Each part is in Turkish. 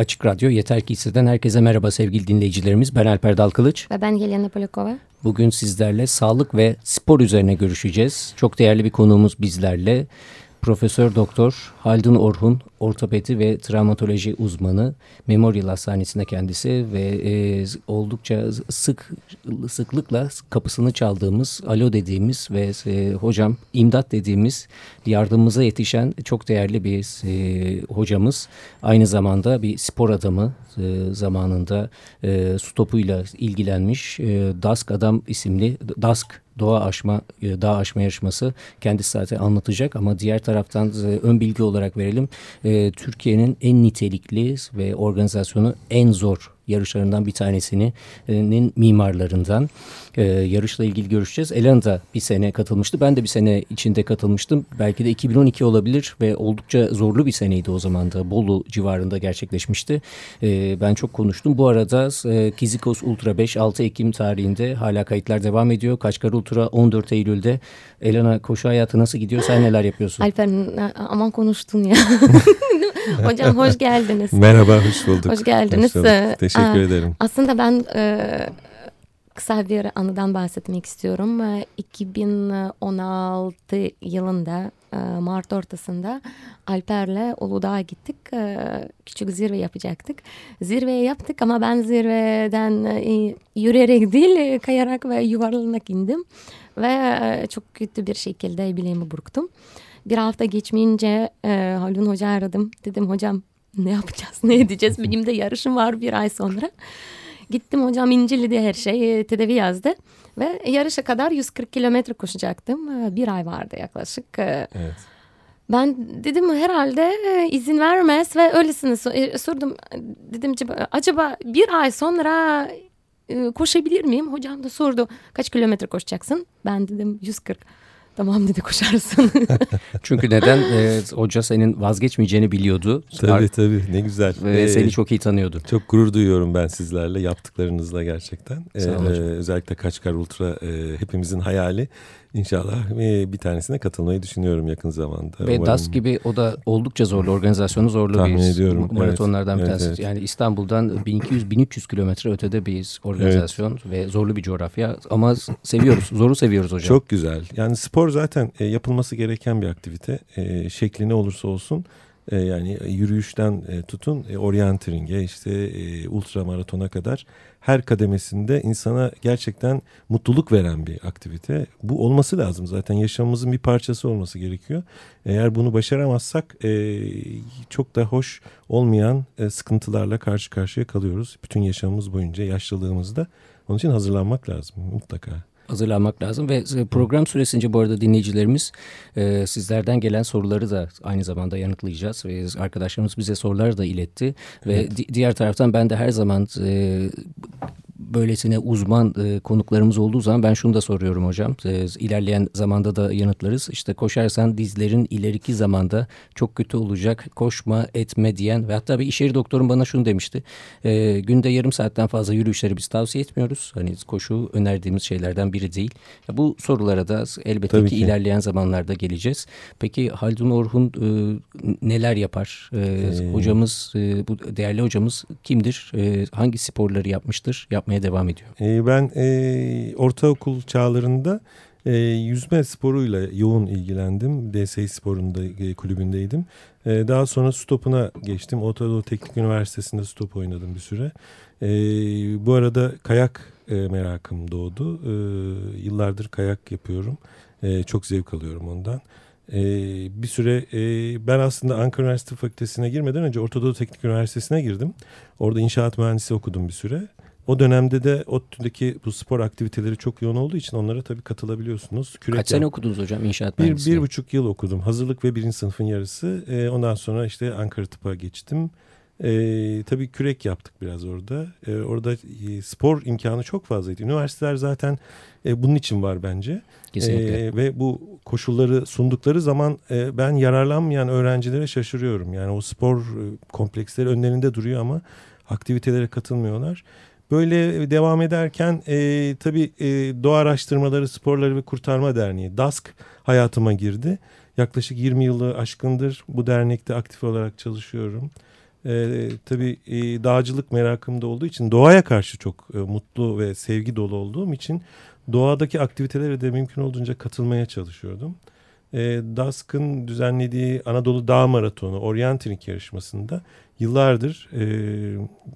Açık Radyo Yeter Ki Hisseden herkese merhaba sevgili dinleyicilerimiz. Ben Alper Dalkılıç. Ve ben Yelena Polikova. Bugün sizlerle sağlık ve spor üzerine görüşeceğiz. Çok değerli bir konuğumuz bizlerle. Profesör Doktor Haldun Orhun, ortopedi ve travmatoloji uzmanı. Memorial Hastanesi'nde kendisi ve e, oldukça sık sıklıkla kapısını çaldığımız, alo dediğimiz ve e, hocam imdat dediğimiz yardımımıza yetişen çok değerli bir e, hocamız. Aynı zamanda bir spor adamı e, zamanında e, stopuyla ilgilenmiş. E, Dask Adam isimli Dask doğa aşma, e, dağ aşma yarışması kendisi zaten anlatacak ama diğer taraftan e, ön bilgi olarak verelim. E, Türkiye'nin en nitelikli ve organizasyonu en zor yarışlarından bir tanesinin mimarlarından e, yarışla ilgili görüşeceğiz. Elan da bir sene katılmıştı. Ben de bir sene içinde katılmıştım. Belki de 2012 olabilir ve oldukça zorlu bir seneydi o zaman da. Bolu civarında gerçekleşmişti. E, ben çok konuştum. Bu arada e, Kizikos Ultra 5 6 Ekim tarihinde hala kayıtlar devam ediyor. Kaçkar Ultra 14 Eylül'de. Elena koşu hayatı nasıl gidiyor? Sen neler yapıyorsun? Alper aman konuştun ya. Hocam hoş geldiniz. Merhaba, hoş bulduk. Hoş geldiniz. Hoş bulduk. Teşekkür Aa, ederim. Aslında ben e, kısa bir anıdan bahsetmek istiyorum. 2016 e, yılında e, Mart ortasında Alper'le Uludağ'a gittik. E, küçük zirve yapacaktık. Zirveyi yaptık ama ben zirveden yürüyerek değil kayarak ve yuvarlanarak indim. Ve çok kötü bir şekilde bileğimi burktum. Bir hafta geçmeyince e, Halun Hoca aradım. Dedim hocam ne yapacağız ne edeceğiz benim de yarışım var bir ay sonra. Gittim hocam inceledi her şey tedavi yazdı. Ve yarışa kadar 140 kilometre koşacaktım. Bir ay vardı yaklaşık. Evet. Ben dedim herhalde izin vermez ve öylesine sordum. Dedim acaba bir ay sonra koşabilir miyim? Hocam da sordu kaç kilometre koşacaksın? Ben dedim 140. Tamam dedi koşarsın. Çünkü neden? E, hoca senin vazgeçmeyeceğini biliyordu. Tabii tabii ne güzel. Ve ee, seni çok iyi tanıyordu. Çok gurur duyuyorum ben sizlerle yaptıklarınızla gerçekten. Ee, özellikle Kaçkar Ultra e, hepimizin hayali. İnşallah bir tanesine katılmayı düşünüyorum yakın zamanda. Ve Umarım... DAS gibi o da oldukça zorlu, organizasyonu zorlu Tahmin bir ediyorum. maratonlardan evet, bir tanesi. Evet, evet. Yani İstanbul'dan 1200-1300 kilometre ötede bir organizasyon evet. ve zorlu bir coğrafya. Ama seviyoruz, zoru seviyoruz hocam. Çok güzel. Yani spor zaten yapılması gereken bir aktivite. Şekli ne olursa olsun yani yürüyüşten tutun e, orienteering'e işte ultra maratona kadar her kademesinde insana gerçekten mutluluk veren bir aktivite. Bu olması lazım zaten yaşamımızın bir parçası olması gerekiyor. Eğer bunu başaramazsak e, çok da hoş olmayan e, sıkıntılarla karşı karşıya kalıyoruz. Bütün yaşamımız boyunca yaşlılığımızda. Onun için hazırlanmak lazım mutlaka hazırlanmak lazım. Ve e, program süresince bu arada dinleyicilerimiz e, sizlerden gelen soruları da aynı zamanda yanıtlayacağız. Ve arkadaşlarımız bize soruları da iletti. Ve evet. di diğer taraftan ben de her zaman e, böylesine uzman e, konuklarımız olduğu zaman ben şunu da soruyorum hocam. E, ilerleyen zamanda da yanıtlarız. İşte koşarsan dizlerin ileriki zamanda çok kötü olacak. Koşma etme diyen ve hatta bir iş yeri doktorum bana şunu demişti. E, günde yarım saatten fazla yürüyüşleri biz tavsiye etmiyoruz. Hani koşu önerdiğimiz şeylerden biri değil. Ya bu sorulara da elbette ki, ki ilerleyen zamanlarda geleceğiz. Peki Haldun Orhun e, neler yapar? E, ee... Hocamız, e, bu değerli hocamız kimdir? E, hangi sporları yapmıştır? Yapmaya devam ediyor? E, ben e, ortaokul çağlarında e, yüzme sporuyla yoğun ilgilendim. DSİ sporunda e, kulübündeydim. E, daha sonra stopuna geçtim. Orta Teknik Üniversitesi'nde stop oynadım bir süre. E, bu arada kayak e, merakım doğdu. E, yıllardır kayak yapıyorum. E, çok zevk alıyorum ondan. Ee, bir süre e, ben aslında Ankara Üniversitesi Fakültesine girmeden önce Ortadoğu Teknik Üniversitesi'ne girdim. Orada inşaat mühendisi okudum bir süre. O dönemde de ODTÜ'deki bu spor aktiviteleri çok yoğun olduğu için onlara tabii katılabiliyorsunuz. Kürek Kaç sene okudunuz hocam inşaat bir, mühendisliği? Bir buçuk yıl okudum. Hazırlık ve birinci sınıfın yarısı. E, ondan sonra işte Ankara Tıp'a geçtim. E, tabii kürek yaptık biraz orada. E, orada e, spor imkanı çok fazlaydı. Üniversiteler zaten e, bunun için var bence. Kesinlikle. E, ve bu koşulları sundukları zaman e, ben yararlanmayan öğrencilere şaşırıyorum. Yani o spor e, kompleksleri önlerinde duruyor ama aktivitelere katılmıyorlar. Böyle devam ederken e, tabii e, Doğa Araştırmaları, Sporları ve Kurtarma Derneği DASK hayatıma girdi. Yaklaşık 20 yılı aşkındır bu dernekte aktif olarak çalışıyorum. E, tabii e, dağcılık merakım da olduğu için doğaya karşı çok e, mutlu ve sevgi dolu olduğum için doğadaki aktivitelere de mümkün olduğunca katılmaya çalışıyordum. E, DASK'ın düzenlediği Anadolu Dağ Maratonu Orienteering yarışmasında yıllardır e,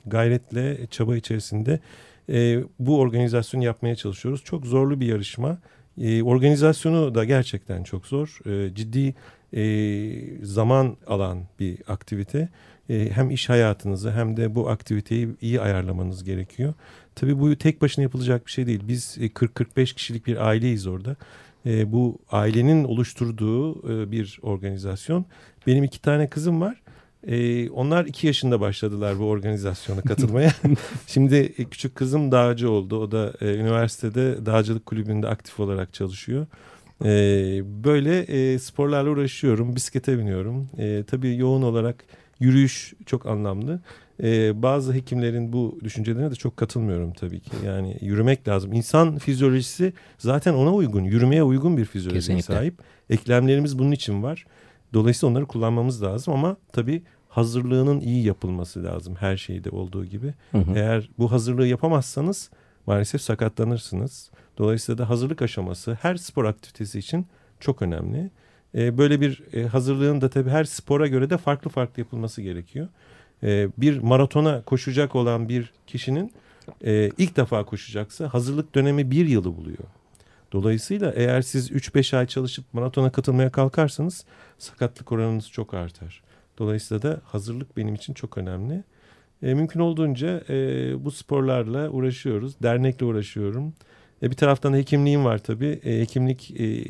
gayretle çaba içerisinde e, bu organizasyonu yapmaya çalışıyoruz. Çok zorlu bir yarışma. E, organizasyonu da gerçekten çok zor. E, ciddi e, zaman alan bir aktivite. E, hem iş hayatınızı hem de bu aktiviteyi iyi ayarlamanız gerekiyor. Tabii bu tek başına yapılacak bir şey değil. Biz 40-45 e, kişilik bir aileyiz orada. E, bu ailenin oluşturduğu e, bir organizasyon. Benim iki tane kızım var. E, onlar iki yaşında başladılar bu organizasyona katılmaya. Şimdi e, küçük kızım dağcı oldu. O da e, üniversitede dağcılık kulübünde aktif olarak çalışıyor. E, böyle e, sporlarla uğraşıyorum. Bisiklete biniyorum. E, tabii yoğun olarak yürüyüş çok anlamlı. Ee, bazı hekimlerin bu düşüncelerine de çok katılmıyorum tabii ki. Yani yürümek lazım. İnsan fizyolojisi zaten ona uygun. Yürümeye uygun bir fizyolojiye sahip. Eklemlerimiz bunun için var. Dolayısıyla onları kullanmamız lazım ama tabii hazırlığının iyi yapılması lazım her şeyde olduğu gibi. Hı hı. Eğer bu hazırlığı yapamazsanız maalesef sakatlanırsınız. Dolayısıyla da hazırlık aşaması her spor aktivitesi için çok önemli. Ee, böyle bir e, hazırlığın da tabii her spora göre de farklı farklı yapılması gerekiyor. Ee, bir maratona koşacak olan bir kişinin e, ilk defa koşacaksa hazırlık dönemi bir yılı buluyor. Dolayısıyla eğer siz 3-5 ay çalışıp maratona katılmaya kalkarsanız sakatlık oranınız çok artar. Dolayısıyla da hazırlık benim için çok önemli. E, mümkün olduğunca e, bu sporlarla uğraşıyoruz. Dernekle uğraşıyorum. E, bir taraftan hekimliğim var tabii. E, hekimlik e,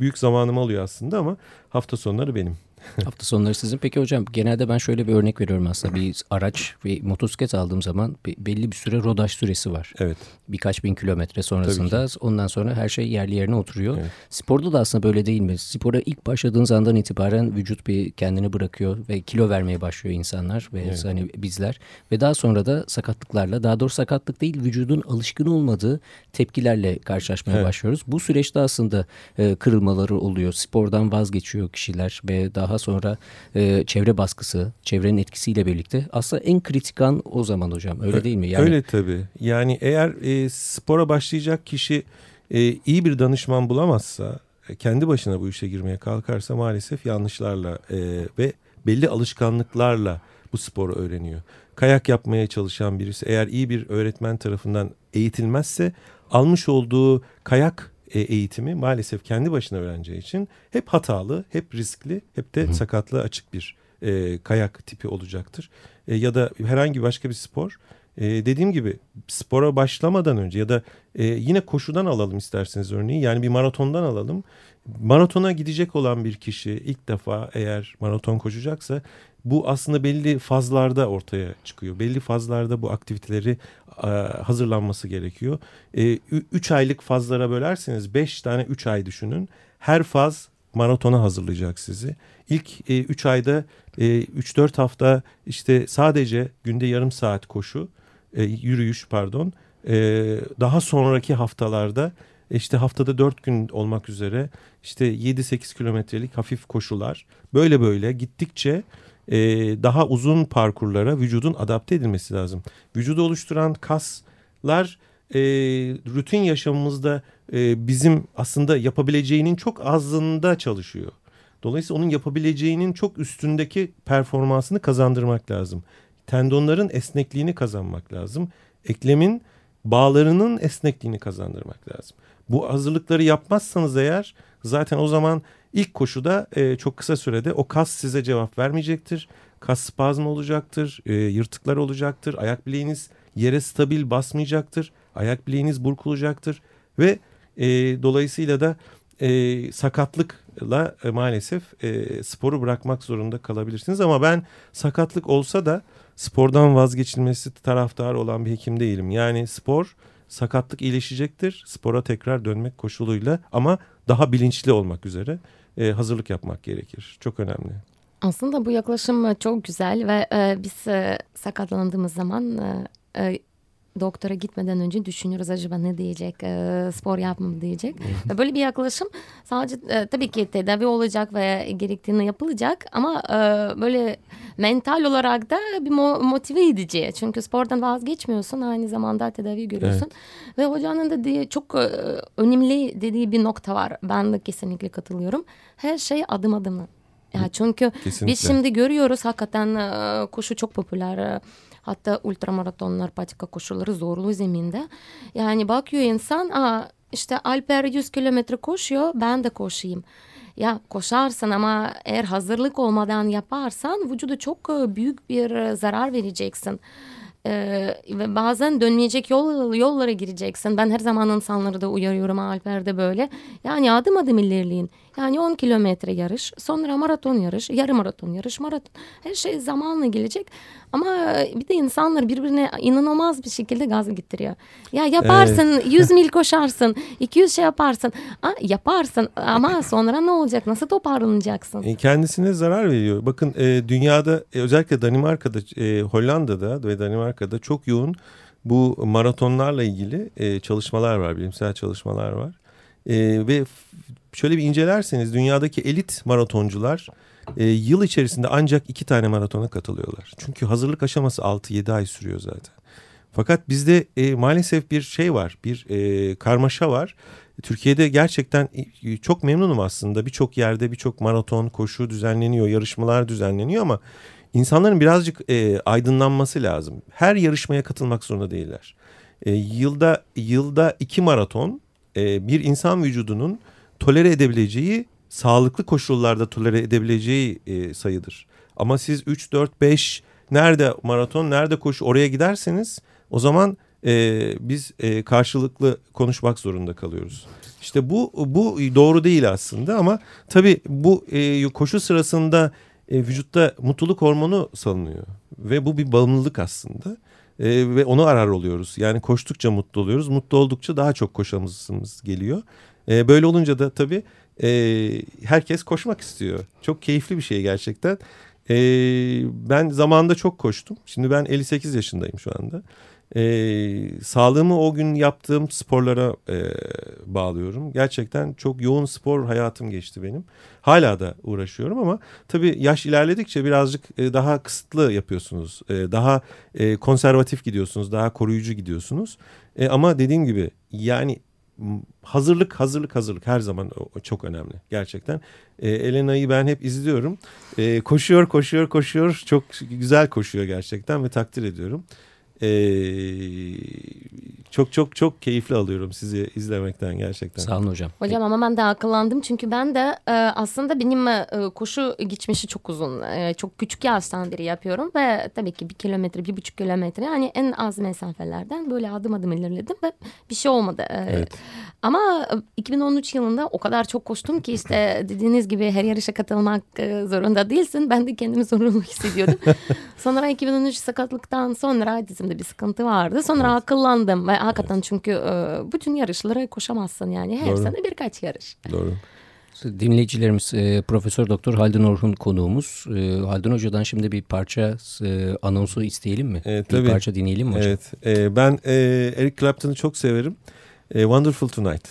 büyük zamanımı alıyor aslında ama hafta sonları benim. Hafta sonları sizin. Peki hocam genelde ben şöyle bir örnek veriyorum aslında. Bir araç ve motosiklet aldığım zaman belli bir süre rodaj süresi var. Evet. Birkaç bin kilometre sonrasında ondan sonra her şey yerli yerine oturuyor. Evet. Sporda da aslında böyle değil mi? Spora ilk başladığınız andan itibaren vücut bir kendini bırakıyor ve kilo vermeye başlıyor insanlar ve evet. hani bizler ve daha sonra da sakatlıklarla daha doğrusu sakatlık değil vücudun alışkın olmadığı tepkilerle karşılaşmaya evet. başlıyoruz. Bu süreçte aslında e, kırılmaları oluyor. Spordan vazgeçiyor kişiler ve daha daha sonra e, çevre baskısı, çevrenin etkisiyle birlikte aslında en kritik an o zaman hocam öyle değil mi? Yani... Öyle tabii. Yani eğer e, spora başlayacak kişi e, iyi bir danışman bulamazsa, e, kendi başına bu işe girmeye kalkarsa maalesef yanlışlarla e, ve belli alışkanlıklarla bu sporu öğreniyor. Kayak yapmaya çalışan birisi eğer iyi bir öğretmen tarafından eğitilmezse almış olduğu kayak eğitimi maalesef kendi başına öğreneceği için hep hatalı, hep riskli, hep de Hı. sakatlığa açık bir e, kayak tipi olacaktır. E, ya da herhangi başka bir spor. E, dediğim gibi spora başlamadan önce ya da e, yine koşudan alalım isterseniz örneği. Yani bir maratondan alalım. Maratona gidecek olan bir kişi ilk defa eğer maraton koşacaksa bu aslında belli fazlarda ortaya çıkıyor. Belli fazlarda bu aktiviteleri e, hazırlanması gerekiyor. E, üç aylık fazlara bölerseniz beş tane üç ay düşünün. Her faz maratona hazırlayacak sizi. İlk e, üç ayda e, üç dört hafta işte sadece günde yarım saat koşu, e, yürüyüş pardon. E, daha sonraki haftalarda işte haftada dört gün olmak üzere işte 7-8 kilometrelik hafif koşular böyle böyle gittikçe e, daha uzun parkurlara vücudun adapte edilmesi lazım. Vücudu oluşturan kaslar e, rutin yaşamımızda e, bizim aslında yapabileceğinin çok azında çalışıyor. Dolayısıyla onun yapabileceğinin çok üstündeki performansını kazandırmak lazım. Tendonların esnekliğini kazanmak lazım. Eklemin bağlarının esnekliğini kazandırmak lazım. Bu hazırlıkları yapmazsanız eğer zaten o zaman ilk koşuda e, çok kısa sürede o kas size cevap vermeyecektir. Kas spazm olacaktır, e, yırtıklar olacaktır, ayak bileğiniz yere stabil basmayacaktır, ayak bileğiniz burkulacaktır ve e, dolayısıyla da e, sakatlıkla e, maalesef e, sporu bırakmak zorunda kalabilirsiniz. Ama ben sakatlık olsa da spordan vazgeçilmesi taraftar olan bir hekim değilim. Yani spor sakatlık iyileşecektir. Spora tekrar dönmek koşuluyla ama daha bilinçli olmak üzere e, hazırlık yapmak gerekir. Çok önemli. Aslında bu yaklaşım çok güzel ve e, biz e, sakatlandığımız zaman e, e doktora gitmeden önce düşünüyoruz acaba ne diyecek, e, spor yapmam diyecek. ve böyle bir yaklaşım sadece e, tabii ki tedavi olacak ve gerektiğini yapılacak ama e, böyle mental olarak da bir mo motive edici. Çünkü spordan vazgeçmiyorsun aynı zamanda tedavi görüyorsun. Evet. Ve hocanın da dediği çok e, önemli dediği bir nokta var. Ben de kesinlikle katılıyorum. Her şey adım adım. Ya çünkü Kesinlikle. biz şimdi görüyoruz hakikaten e, koşu çok popüler. E, hatta ultramaratonlar, patika koşuları zorlu zeminde. Yani bakıyor insan, aa işte Alper 100 kilometre koşuyor, ben de koşayım. Ya koşarsın ama eğer hazırlık olmadan yaparsan vücuda çok e, büyük bir zarar vereceksin. Ve bazen dönmeyecek yol yollara gireceksin. Ben her zaman insanları da uyarıyorum Alper'de böyle. Yani adım adım ilerleyin. Yani 10 kilometre yarış, sonra maraton yarış, yarım maraton yarış, maraton. Her şey zamanla gelecek. Ama bir de insanlar birbirine inanılmaz bir şekilde gaz getiriyor. Ya yaparsın, evet. 100 mil koşarsın, 200 şey yaparsın. Ha, yaparsın ama sonra ne olacak? Nasıl toparlanacaksın? E, kendisine zarar veriyor. Bakın e, dünyada e, özellikle Danimarka'da, e, Hollanda'da ve Danimarka'da çok yoğun bu maratonlarla ilgili e, çalışmalar var, bilimsel çalışmalar var. E, ve şöyle bir incelerseniz dünyadaki elit maratoncular e, yıl içerisinde ancak iki tane maratona katılıyorlar. Çünkü hazırlık aşaması 6-7 ay sürüyor zaten. Fakat bizde e, maalesef bir şey var, bir e, karmaşa var. Türkiye'de gerçekten e, çok memnunum aslında. Birçok yerde birçok maraton, koşu düzenleniyor, yarışmalar düzenleniyor ama insanların birazcık e, aydınlanması lazım. Her yarışmaya katılmak zorunda değiller. E, yılda yılda iki maraton e, bir insan vücudunun tolere edebileceği, sağlıklı koşullarda tolere edebileceği e, sayıdır. Ama siz 3, 4, 5 nerede maraton, nerede koşu oraya giderseniz o zaman e, biz e, karşılıklı konuşmak zorunda kalıyoruz. İşte bu bu doğru değil aslında ama tabii bu e, koşu sırasında e, vücutta mutluluk hormonu salınıyor ve bu bir bağımlılık aslında. E, ve onu arar oluyoruz. Yani koştukça mutlu oluyoruz. Mutlu oldukça daha çok koşamızımız geliyor. E, böyle olunca da tabii e, herkes koşmak istiyor. Çok keyifli bir şey gerçekten. E, ben zamanında çok koştum. Şimdi ben 58 yaşındayım şu anda. E, sağlığımı o gün yaptığım sporlara e, bağlıyorum. Gerçekten çok yoğun spor hayatım geçti benim. Hala da uğraşıyorum ama tabii yaş ilerledikçe birazcık e, daha kısıtlı yapıyorsunuz. E, daha e, konservatif gidiyorsunuz, daha koruyucu gidiyorsunuz. E, ama dediğim gibi yani hazırlık hazırlık hazırlık her zaman o, çok önemli gerçekten. E, Elena'yı ben hep izliyorum. E, koşuyor koşuyor koşuyor çok güzel koşuyor gerçekten ve takdir ediyorum. Ee, çok çok çok keyifli alıyorum sizi izlemekten gerçekten. Sağ olun hocam. Hocam ama ben de akıllandım çünkü ben de e, aslında benim e, koşu geçmişi çok uzun. E, çok küçük yaştan beri yapıyorum ve tabii ki bir kilometre, bir buçuk kilometre yani en az mesafelerden böyle adım adım ilerledim ve bir şey olmadı. E, evet. Ama 2013 yılında o kadar çok koştum ki işte dediğiniz gibi her yarışa katılmak e, zorunda değilsin. Ben de kendimi zorunlu hissediyordum. sonra 2013 sakatlıktan sonra dizimde bir sıkıntı vardı. Sonra evet. akıllandım ve hakikaten evet. çünkü e, bütün yarışlara koşamazsın yani. Her Doğru. sene birkaç yarış. Doğru. Dinleyicilerimiz e, Profesör Doktor Haldun Orhun konuğumuz. E, Haldun Hoca'dan şimdi bir parça e, anonsu isteyelim mi? E, tabii. Bir parça dinleyelim mi hocam? Evet. E, ben e, Eric Clapton'ı çok severim. E, Wonderful Tonight.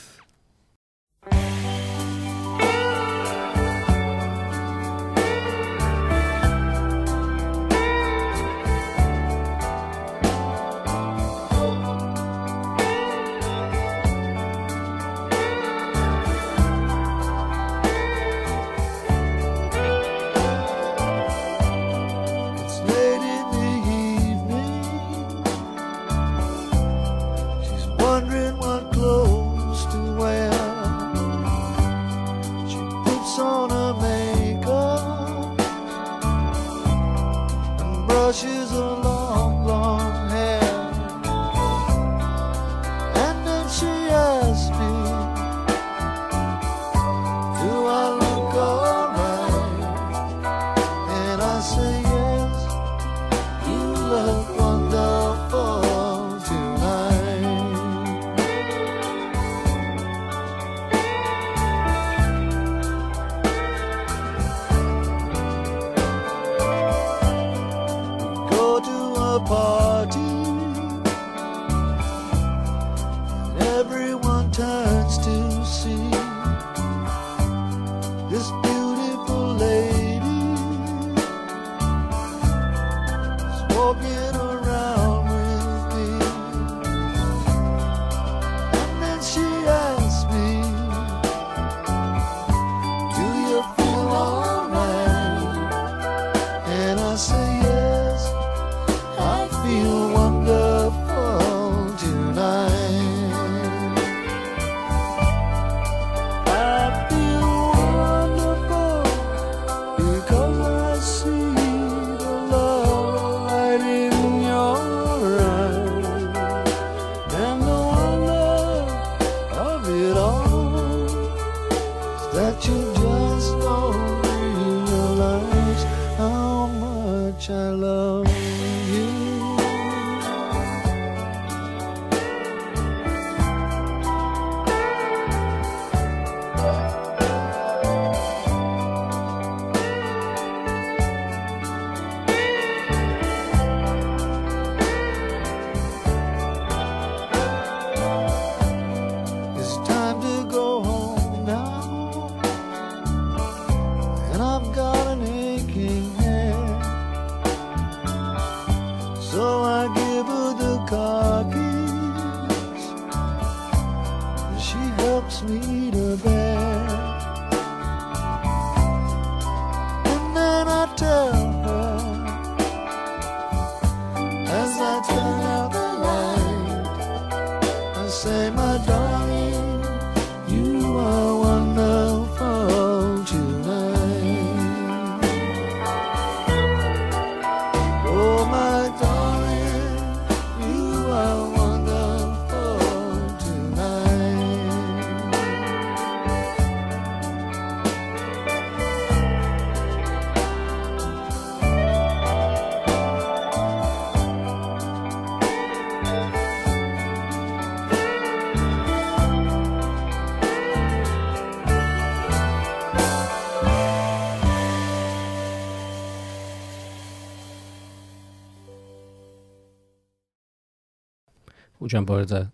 Hocam bu arada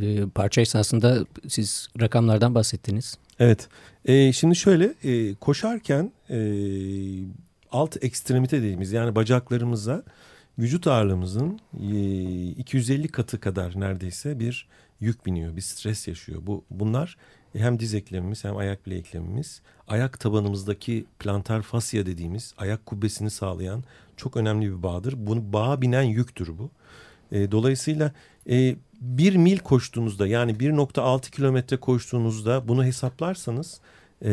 e, parça esnasında siz rakamlardan bahsettiniz. Evet. Ee, şimdi şöyle e, koşarken e, alt ekstremite dediğimiz yani bacaklarımıza vücut ağırlığımızın e, 250 katı kadar neredeyse bir yük biniyor. Bir stres yaşıyor. Bu bunlar hem diz eklemimiz hem ayak bile eklemimiz ayak tabanımızdaki plantar fasya dediğimiz ayak kubbesini sağlayan çok önemli bir bağdır. Bunu bağa binen yüktür bu. E, dolayısıyla e, bir mil koştuğunuzda yani 1.6 kilometre koştuğunuzda bunu hesaplarsanız e,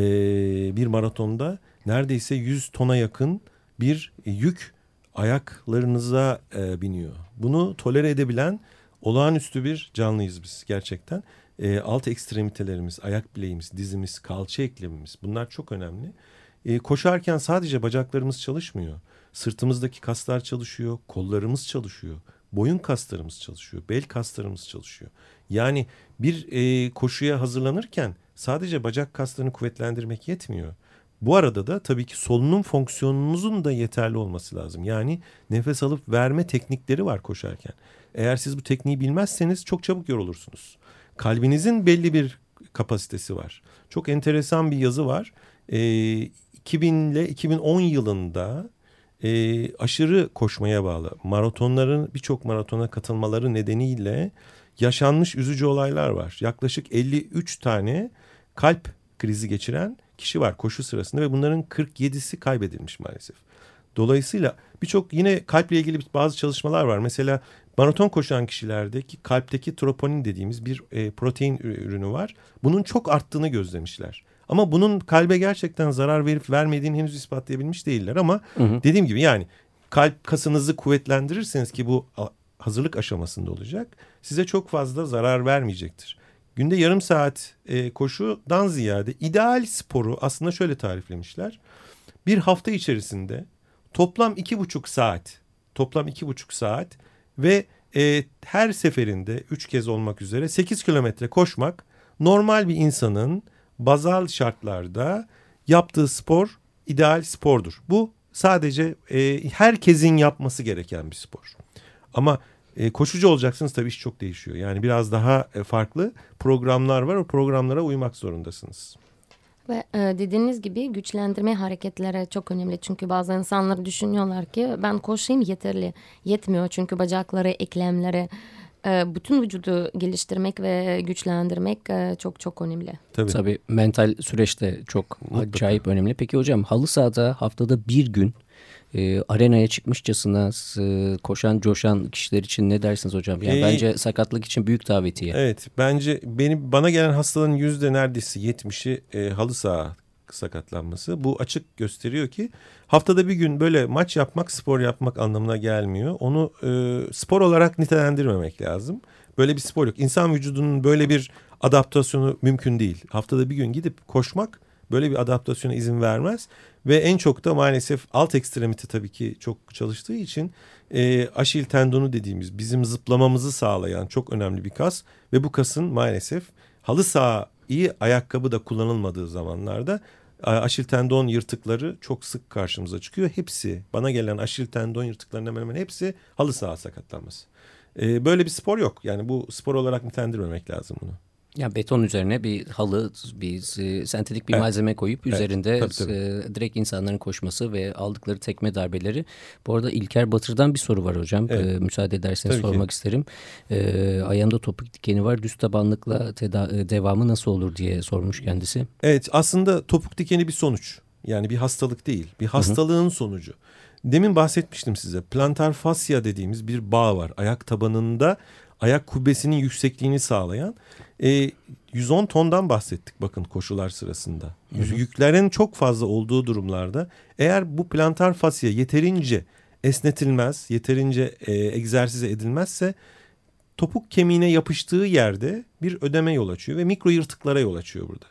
bir maratonda neredeyse 100 tona yakın bir yük ayaklarınıza e, biniyor. Bunu tolere edebilen olağanüstü bir canlıyız biz gerçekten. E, alt ekstremitelerimiz, ayak bileğimiz, dizimiz, kalça eklemimiz bunlar çok önemli. E, koşarken sadece bacaklarımız çalışmıyor. Sırtımızdaki kaslar çalışıyor, kollarımız çalışıyor, boyun kaslarımız çalışıyor, bel kaslarımız çalışıyor. Yani bir e, koşuya hazırlanırken sadece bacak kaslarını kuvvetlendirmek yetmiyor. Bu arada da tabii ki solunum fonksiyonumuzun da yeterli olması lazım. Yani nefes alıp verme teknikleri var koşarken. Eğer siz bu tekniği bilmezseniz çok çabuk yorulursunuz. Kalbinizin belli bir kapasitesi var. Çok enteresan bir yazı var. Ee, 2000 ile 2010 yılında e, aşırı koşmaya bağlı maratonların birçok maratona katılmaları nedeniyle yaşanmış üzücü olaylar var. Yaklaşık 53 tane kalp krizi geçiren kişi var koşu sırasında ve bunların 47'si kaybedilmiş maalesef. Dolayısıyla birçok yine kalple ilgili bazı çalışmalar var. Mesela maraton koşan kişilerdeki kalpteki troponin dediğimiz bir e, protein ürünü var. Bunun çok arttığını gözlemişler. Ama bunun kalbe gerçekten zarar verip vermediğini henüz ispatlayabilmiş değiller. Ama hı hı. dediğim gibi yani kalp kasınızı kuvvetlendirirseniz ki bu hazırlık aşamasında olacak. Size çok fazla zarar vermeyecektir. Günde yarım saat e, koşudan ziyade ideal sporu aslında şöyle tariflemişler. Bir hafta içerisinde toplam iki buçuk saat, toplam iki buçuk saat ve e, her seferinde üç kez olmak üzere sekiz kilometre koşmak normal bir insanın bazal şartlarda yaptığı spor ideal spordur. Bu sadece e, herkesin yapması gereken bir spor. Ama e, koşucu olacaksınız tabii iş çok değişiyor. Yani biraz daha e, farklı programlar var. O programlara uymak zorundasınız. Ve e, dediğiniz gibi güçlendirme hareketleri çok önemli. Çünkü bazı insanlar düşünüyorlar ki ben koşayım yeterli. Yetmiyor çünkü bacakları, eklemleri, bütün vücudu geliştirmek ve güçlendirmek e, çok çok önemli. Tabii, Tabii mental süreçte çok Mutlaka. acayip önemli. Peki hocam halı sahada haftada bir gün e, arenaya çıkmışçasına e, koşan coşan kişiler için ne dersiniz hocam? Yani ee, bence sakatlık için büyük davetiye. Evet bence benim bana gelen hastaların yüzde neredeyse yetmişi e, halı saha sakatlanması. Bu açık gösteriyor ki haftada bir gün böyle maç yapmak spor yapmak anlamına gelmiyor. Onu e, spor olarak nitelendirmemek lazım. Böyle bir spor yok. İnsan vücudunun böyle bir adaptasyonu mümkün değil. Haftada bir gün gidip koşmak böyle bir adaptasyona izin vermez. Ve en çok da maalesef alt ekstremite tabii ki çok çalıştığı için e, aşil tendonu dediğimiz bizim zıplamamızı sağlayan çok önemli bir kas. Ve bu kasın maalesef halı saha iyi ayakkabı da kullanılmadığı zamanlarda aşil tendon yırtıkları çok sık karşımıza çıkıyor. Hepsi bana gelen aşil tendon yırtıklarının hemen hemen hepsi halı saha sakatlanması. Ee, böyle bir spor yok. Yani bu spor olarak nitelendirmemek lazım bunu. Ya beton üzerine bir halı, bir e, sentetik bir Evet. malzeme koyup Evet, üzerinde tabii, tabii. e, direkt insanların koşması ve aldıkları tekme darbeleri. Bu arada İlker Batır'dan bir soru var hocam. Evet. E, müsaade ederseniz Tabii ki. sormak isterim. E, ayağımda topuk dikeni var. Düz tabanlıkla teda- e, devamı nasıl olur diye sormuş kendisi. Evet aslında topuk dikeni bir sonuç. Yani bir hastalık değil. Bir hastalığın sonucu. Demin bahsetmiştim size. Plantar fasya dediğimiz bir bağ var. Ayak tabanında ayak kubbesinin yüksekliğini sağlayan. E, 110 tondan bahsettik bakın koşular sırasında. Yüz- Yüklerin çok fazla olduğu durumlarda eğer bu plantar fasya yeterince esnetilmez, yeterince e, egzersize edilmezse topuk kemiğine yapıştığı yerde bir ödeme yol açıyor ve mikro yırtıklara yol açıyor burada.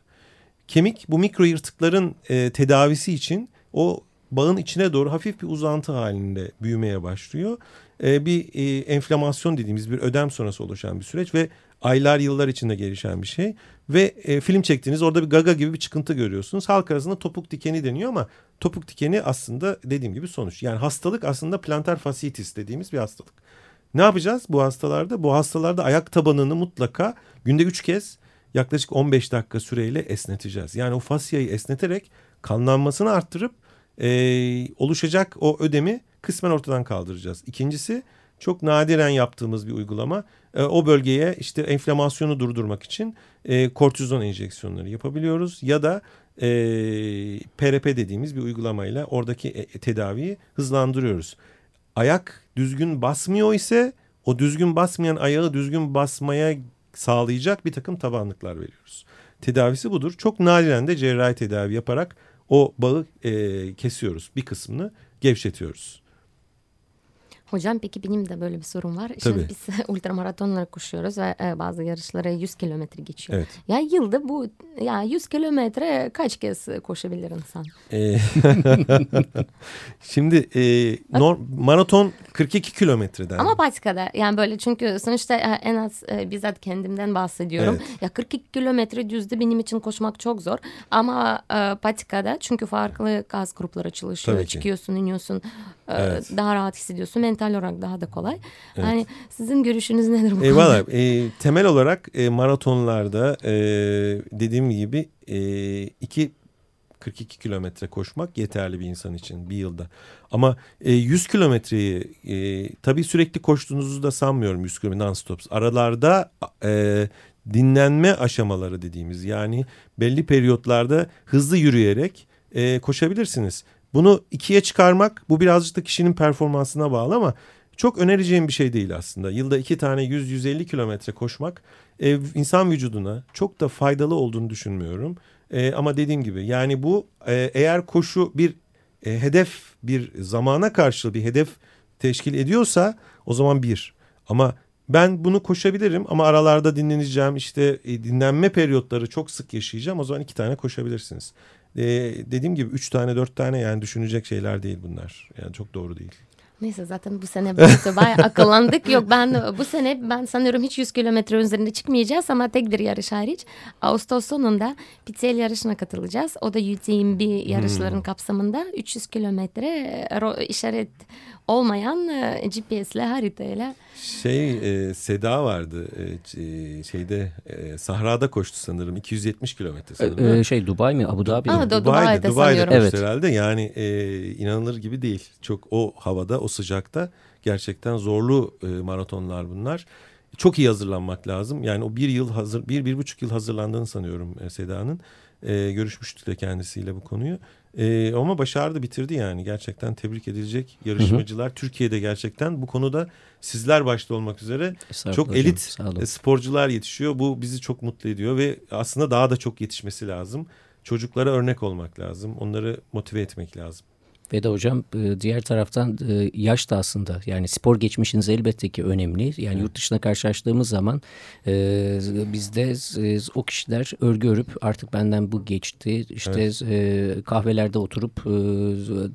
Kemik bu mikro yırtıkların e, tedavisi için o bağın içine doğru hafif bir uzantı halinde büyümeye başlıyor. E, bir e, enflamasyon dediğimiz bir ödem sonrası oluşan bir süreç ve aylar yıllar içinde gelişen bir şey. Ve e, film çektiğiniz orada bir gaga gibi bir çıkıntı görüyorsunuz. Halk arasında topuk dikeni deniyor ama topuk dikeni aslında dediğim gibi sonuç. Yani hastalık aslında plantar fasciitis dediğimiz bir hastalık. Ne yapacağız bu hastalarda? Bu hastalarda ayak tabanını mutlaka günde 3 kez yaklaşık 15 dakika süreyle esneteceğiz. Yani o fasyayı esneterek kanlanmasını arttırıp e, oluşacak o ödemi kısmen ortadan kaldıracağız. İkincisi çok nadiren yaptığımız bir uygulama. E, o bölgeye işte enflamasyonu durdurmak için e, kortizon enjeksiyonları yapabiliyoruz. Ya da e, PRP dediğimiz bir uygulamayla oradaki e, tedaviyi hızlandırıyoruz. Ayak düzgün basmıyor ise o düzgün basmayan ayağı düzgün basmaya sağlayacak bir takım tabanlıklar veriyoruz. Tedavisi budur. Çok nadiren de cerrahi tedavi yaparak o bağı e, kesiyoruz. Bir kısmını gevşetiyoruz. Hocam peki benim de böyle bir sorun var. Tabii. Şimdi biz ultramaratonlara koşuyoruz ve e, bazı yarışlara 100 kilometre geçiyor. Evet. Ya yılda bu ya 100 kilometre kaç kez koşabilir insan? E, Şimdi e, nor- maraton 42 kilometreden. Ama başka da yani böyle çünkü sonuçta e, en az e, bizzat kendimden bahsediyorum. Evet. Ya 42 kilometre düzde benim için koşmak çok zor. Ama e, patikada çünkü farklı gaz grupları çalışıyor. Tabii ki. Çıkıyorsun, iniyorsun. e, Evet. Daha rahat hissediyorsun. Mental olarak daha da kolay. Yani sizin görüşünüz nedir bu konuda? Eyvallah. E, temel olarak e, maratonlarda e, dediğim gibi e, iki 42 kilometre koşmak yeterli bir insan için bir yılda. Ama e, 100 kilometreyi e, tabii sürekli koştuğunuzu da sanmıyorum 100 kilometre non-stop. Aralarda e, dinlenme aşamaları dediğimiz yani belli periyotlarda hızlı yürüyerek e, koşabilirsiniz. Bunu ikiye çıkarmak bu birazcık da kişinin performansına bağlı ama çok önereceğim bir şey değil aslında. Yılda iki tane 100-150 kilometre koşmak e, insan vücuduna çok da faydalı olduğunu düşünmüyorum. E, ama dediğim gibi yani bu e, eğer koşu bir e, hedef bir zamana karşı bir hedef teşkil ediyorsa o zaman bir. Ama ben bunu koşabilirim ama aralarda dinleneceğim işte e, dinlenme periyotları çok sık yaşayacağım o zaman iki tane koşabilirsiniz. E, dediğim gibi üç tane dört tane yani düşünecek şeyler değil bunlar. Yani çok doğru değil. Neyse zaten bu sene bayağı akıllandık. Yok ben bu sene ben sanıyorum hiç 100 kilometre üzerinde çıkmayacağız ama tek bir yarış hariç. Ağustos sonunda Pitel yarışına katılacağız. O da UTMB yarışların kapsamında 300 kilometre işaret olmayan e, GPS'le haritayla. Şey e, Seda vardı e, c- şeyde e, Sahra'da koştu sanırım 270 kilometre sanırım. E, şey Dubai mi? Abu Dhabi mi? Aa, Dubai'de, Dubai'de koştu Evet. herhalde. Yani e, inanılır gibi değil. Çok o havada, o sıcakta gerçekten zorlu e, maratonlar bunlar. Çok iyi hazırlanmak lazım. Yani o bir yıl hazır, bir, bir buçuk yıl hazırlandığını sanıyorum e, Seda'nın. E, görüşmüştük de kendisiyle bu konuyu. E, ama başardı, bitirdi yani. Gerçekten tebrik edilecek yarışmacılar. Türkiye'de gerçekten bu konuda sizler başta olmak üzere çok hocam, elit e, sporcular yetişiyor. Bu bizi çok mutlu ediyor ve aslında daha da çok yetişmesi lazım. Çocuklara örnek olmak lazım. Onları motive etmek lazım. Ve de hocam e, diğer taraftan e, yaş da aslında yani spor geçmişiniz elbette ki önemli. Yani yurt dışına karşılaştığımız zaman e, bizde o kişiler örgü örüp artık benden bu geçti. İşte e, kahvelerde oturup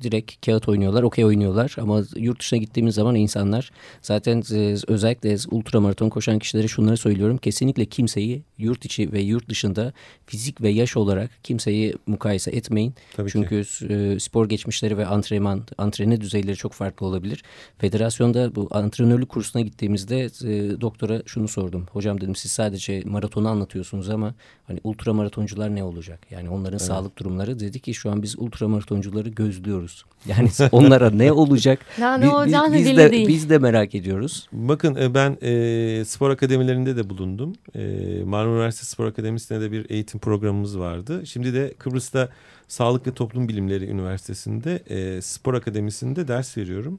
direkt kağıt oynuyorlar, okey oynuyorlar. Ama yurt dışına gittiğimiz zaman insanlar zaten özellikle ultramaraton koşan kişilere şunları söylüyorum. Kesinlikle kimseyi yurt içi ve yurt dışında fizik ve yaş olarak kimseyi mukayese etmeyin. Tabii ki. Çünkü e, spor geçmişleri ve ve antrenman, antrene düzeyleri çok farklı olabilir. Federasyonda bu antrenörlük kursuna gittiğimizde e, doktora şunu sordum. Hocam dedim siz sadece maratonu anlatıyorsunuz ama hani ultra maratoncular ne olacak? Yani onların evet. sağlık durumları dedi ki şu an biz ultra maratoncuları gözlüyoruz. Yani onlara ne olacak? Ya ne olacağını biz, biz de, değil. Biz de merak ediyoruz. Bakın e, ben e, spor akademilerinde de bulundum. E, Marmara Üniversitesi Spor Akademisi'nde de bir eğitim programımız vardı. Şimdi de Kıbrıs'ta Sağlık ve Toplum Bilimleri Üniversitesi'nde e, spor akademisinde ders veriyorum.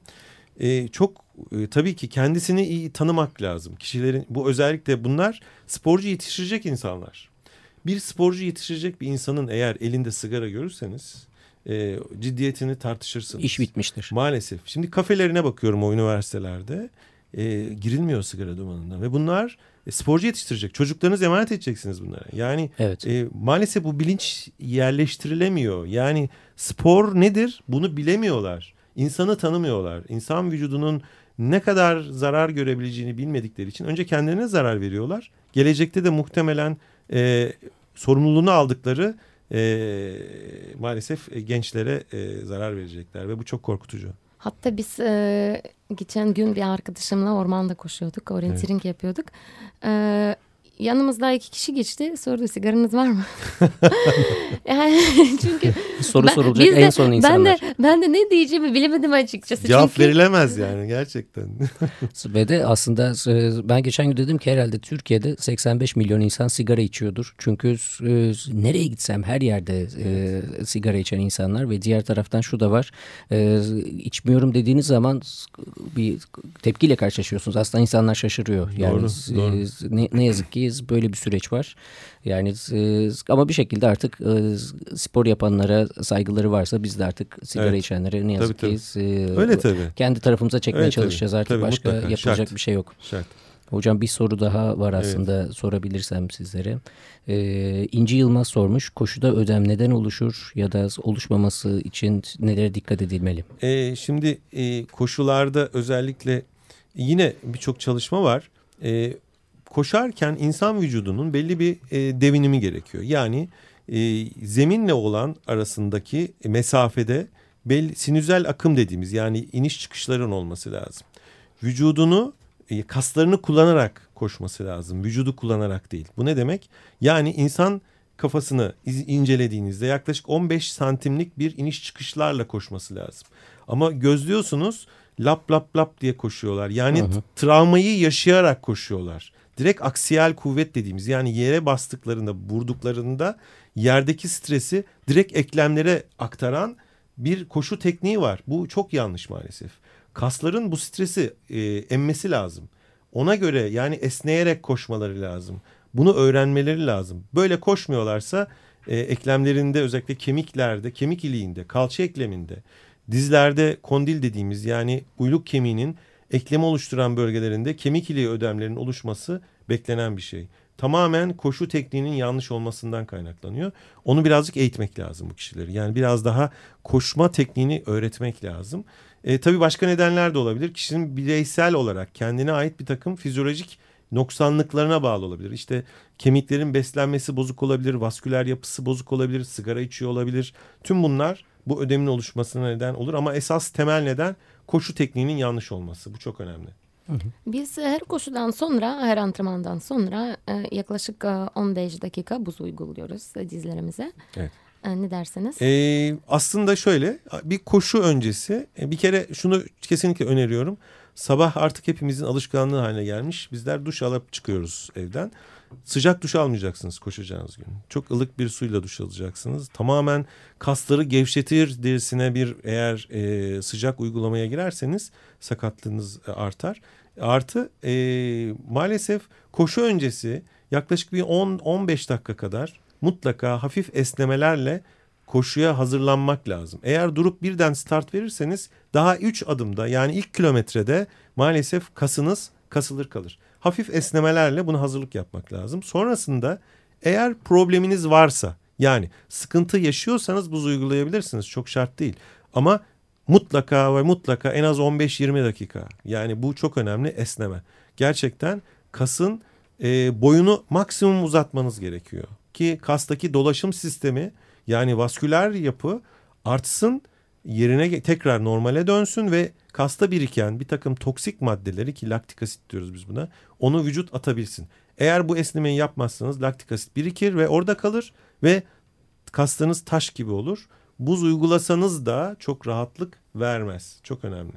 E, çok e, tabii ki kendisini iyi tanımak lazım. Kişilerin bu özellikle bunlar sporcu yetiştirecek insanlar. Bir sporcu yetiştirecek bir insanın eğer elinde sigara görürseniz e, ciddiyetini tartışırsınız. İş bitmiştir. Maalesef. Şimdi kafelerine bakıyorum o üniversitelerde. E, girilmiyor sigara dumanından ve bunlar e, sporcu yetiştirecek. Çocuklarınızı emanet edeceksiniz bunlara. Yani evet. e, maalesef bu bilinç yerleştirilemiyor. Yani spor nedir bunu bilemiyorlar. İnsanı tanımıyorlar. İnsan vücudunun ne kadar zarar görebileceğini bilmedikleri için önce kendilerine zarar veriyorlar. Gelecekte de muhtemelen e, sorumluluğunu aldıkları e, maalesef e, gençlere e, zarar verecekler ve bu çok korkutucu. Hatta biz e, geçen gün bir arkadaşımla ormanda koşuyorduk, orientering evet. yapıyorduk. E, yanımızda iki kişi geçti. Sordu sigaranız var mı? yani çünkü soru ben, sorulacak en de, son insanlar. Ben de ben de ne diyeceğimi bilemedim açıkçası. Cevap çünkü... verilemez yani gerçekten. Ve de aslında e, ben geçen gün dedim ki herhalde Türkiye'de 85 milyon insan sigara içiyordur. Çünkü e, nereye gitsem her yerde e, sigara içen insanlar ve diğer taraftan şu da var. E, içmiyorum dediğiniz zaman bir tepkiyle karşılaşıyorsunuz. Aslında insanlar şaşırıyor. Yani doğru, doğru. Ne, ne yazık ki böyle bir süreç var. Yani e, ama bir şekilde artık e, spor yapanlara saygıları varsa biz de artık sigara evet. içenlere ne yazık tabii, ki E, Öyle tabii. kendi tarafımıza çekmeye Öyle çalışacağız tabii. artık tabii, başka mutlaka. yapılacak Şart. bir şey yok. Şart. Hocam bir soru daha var aslında evet. sorabilirsem sizlere. Ee, İnci Yılmaz sormuş koşuda ödem neden oluşur ya da oluşmaması için nelere dikkat edilmeli? Ee, şimdi e, koşularda özellikle yine birçok çalışma var. E, koşarken insan vücudunun belli bir e, devinimi gerekiyor. Yani e, zeminle olan arasındaki mesafede belli sinüzel akım dediğimiz yani iniş çıkışların olması lazım. Vücudunu e, kaslarını kullanarak koşması lazım. Vücudu kullanarak değil. Bu ne demek? Yani insan kafasını incelediğinizde yaklaşık 15 santimlik bir iniş çıkışlarla koşması lazım. Ama gözlüyorsunuz lap lap lap diye koşuyorlar. Yani hı. travmayı yaşayarak koşuyorlar direkt aksiyel kuvvet dediğimiz yani yere bastıklarında vurduklarında yerdeki stresi direkt eklemlere aktaran bir koşu tekniği var. Bu çok yanlış maalesef. Kasların bu stresi e, emmesi lazım. Ona göre yani esneyerek koşmaları lazım. Bunu öğrenmeleri lazım. Böyle koşmuyorlarsa e, eklemlerinde özellikle kemiklerde, kemik iliğinde, kalça ekleminde, dizlerde kondil dediğimiz yani uyluk kemiğinin eklemi oluşturan bölgelerinde kemik iliği ödemlerinin oluşması beklenen bir şey. Tamamen koşu tekniğinin yanlış olmasından kaynaklanıyor. Onu birazcık eğitmek lazım bu kişileri. Yani biraz daha koşma tekniğini öğretmek lazım. E, tabii başka nedenler de olabilir. Kişinin bireysel olarak kendine ait bir takım fizyolojik noksanlıklarına bağlı olabilir. İşte kemiklerin beslenmesi bozuk olabilir, vasküler yapısı bozuk olabilir, sigara içiyor olabilir. Tüm bunlar bu ödemin oluşmasına neden olur ama esas temel neden koşu tekniğinin yanlış olması. Bu çok önemli. Biz her koşudan sonra, her antrenmandan sonra e, yaklaşık 15 e, dakika buz uyguluyoruz dizlerimize. Evet. E, ne dersiniz? Ee, aslında şöyle bir koşu öncesi bir kere şunu kesinlikle öneriyorum. Sabah artık hepimizin alışkanlığı haline gelmiş. Bizler duş alıp çıkıyoruz evden. Sıcak duş almayacaksınız koşacağınız gün. Çok ılık bir suyla duş alacaksınız. Tamamen kasları gevşetir dersine bir eğer e, sıcak uygulamaya girerseniz sakatlığınız artar. Artı e, maalesef koşu öncesi yaklaşık bir 10-15 dakika kadar mutlaka hafif esnemelerle koşuya hazırlanmak lazım. Eğer durup birden start verirseniz daha 3 adımda yani ilk kilometrede maalesef kasınız kasılır kalır. Hafif esnemelerle bunu hazırlık yapmak lazım. Sonrasında eğer probleminiz varsa yani sıkıntı yaşıyorsanız buz uygulayabilirsiniz. Çok şart değil. Ama mutlaka ve mutlaka en az 15-20 dakika. Yani bu çok önemli esneme. Gerçekten kasın e, boyunu maksimum uzatmanız gerekiyor. Ki kastaki dolaşım sistemi yani vasküler yapı artsın yerine tekrar normale dönsün ve kasta biriken bir takım toksik maddeleri ki laktik asit diyoruz biz buna onu vücut atabilsin. Eğer bu esnemeyi yapmazsanız laktik asit birikir ve orada kalır ve kaslarınız taş gibi olur. Buz uygulasanız da çok rahatlık vermez. Çok önemli.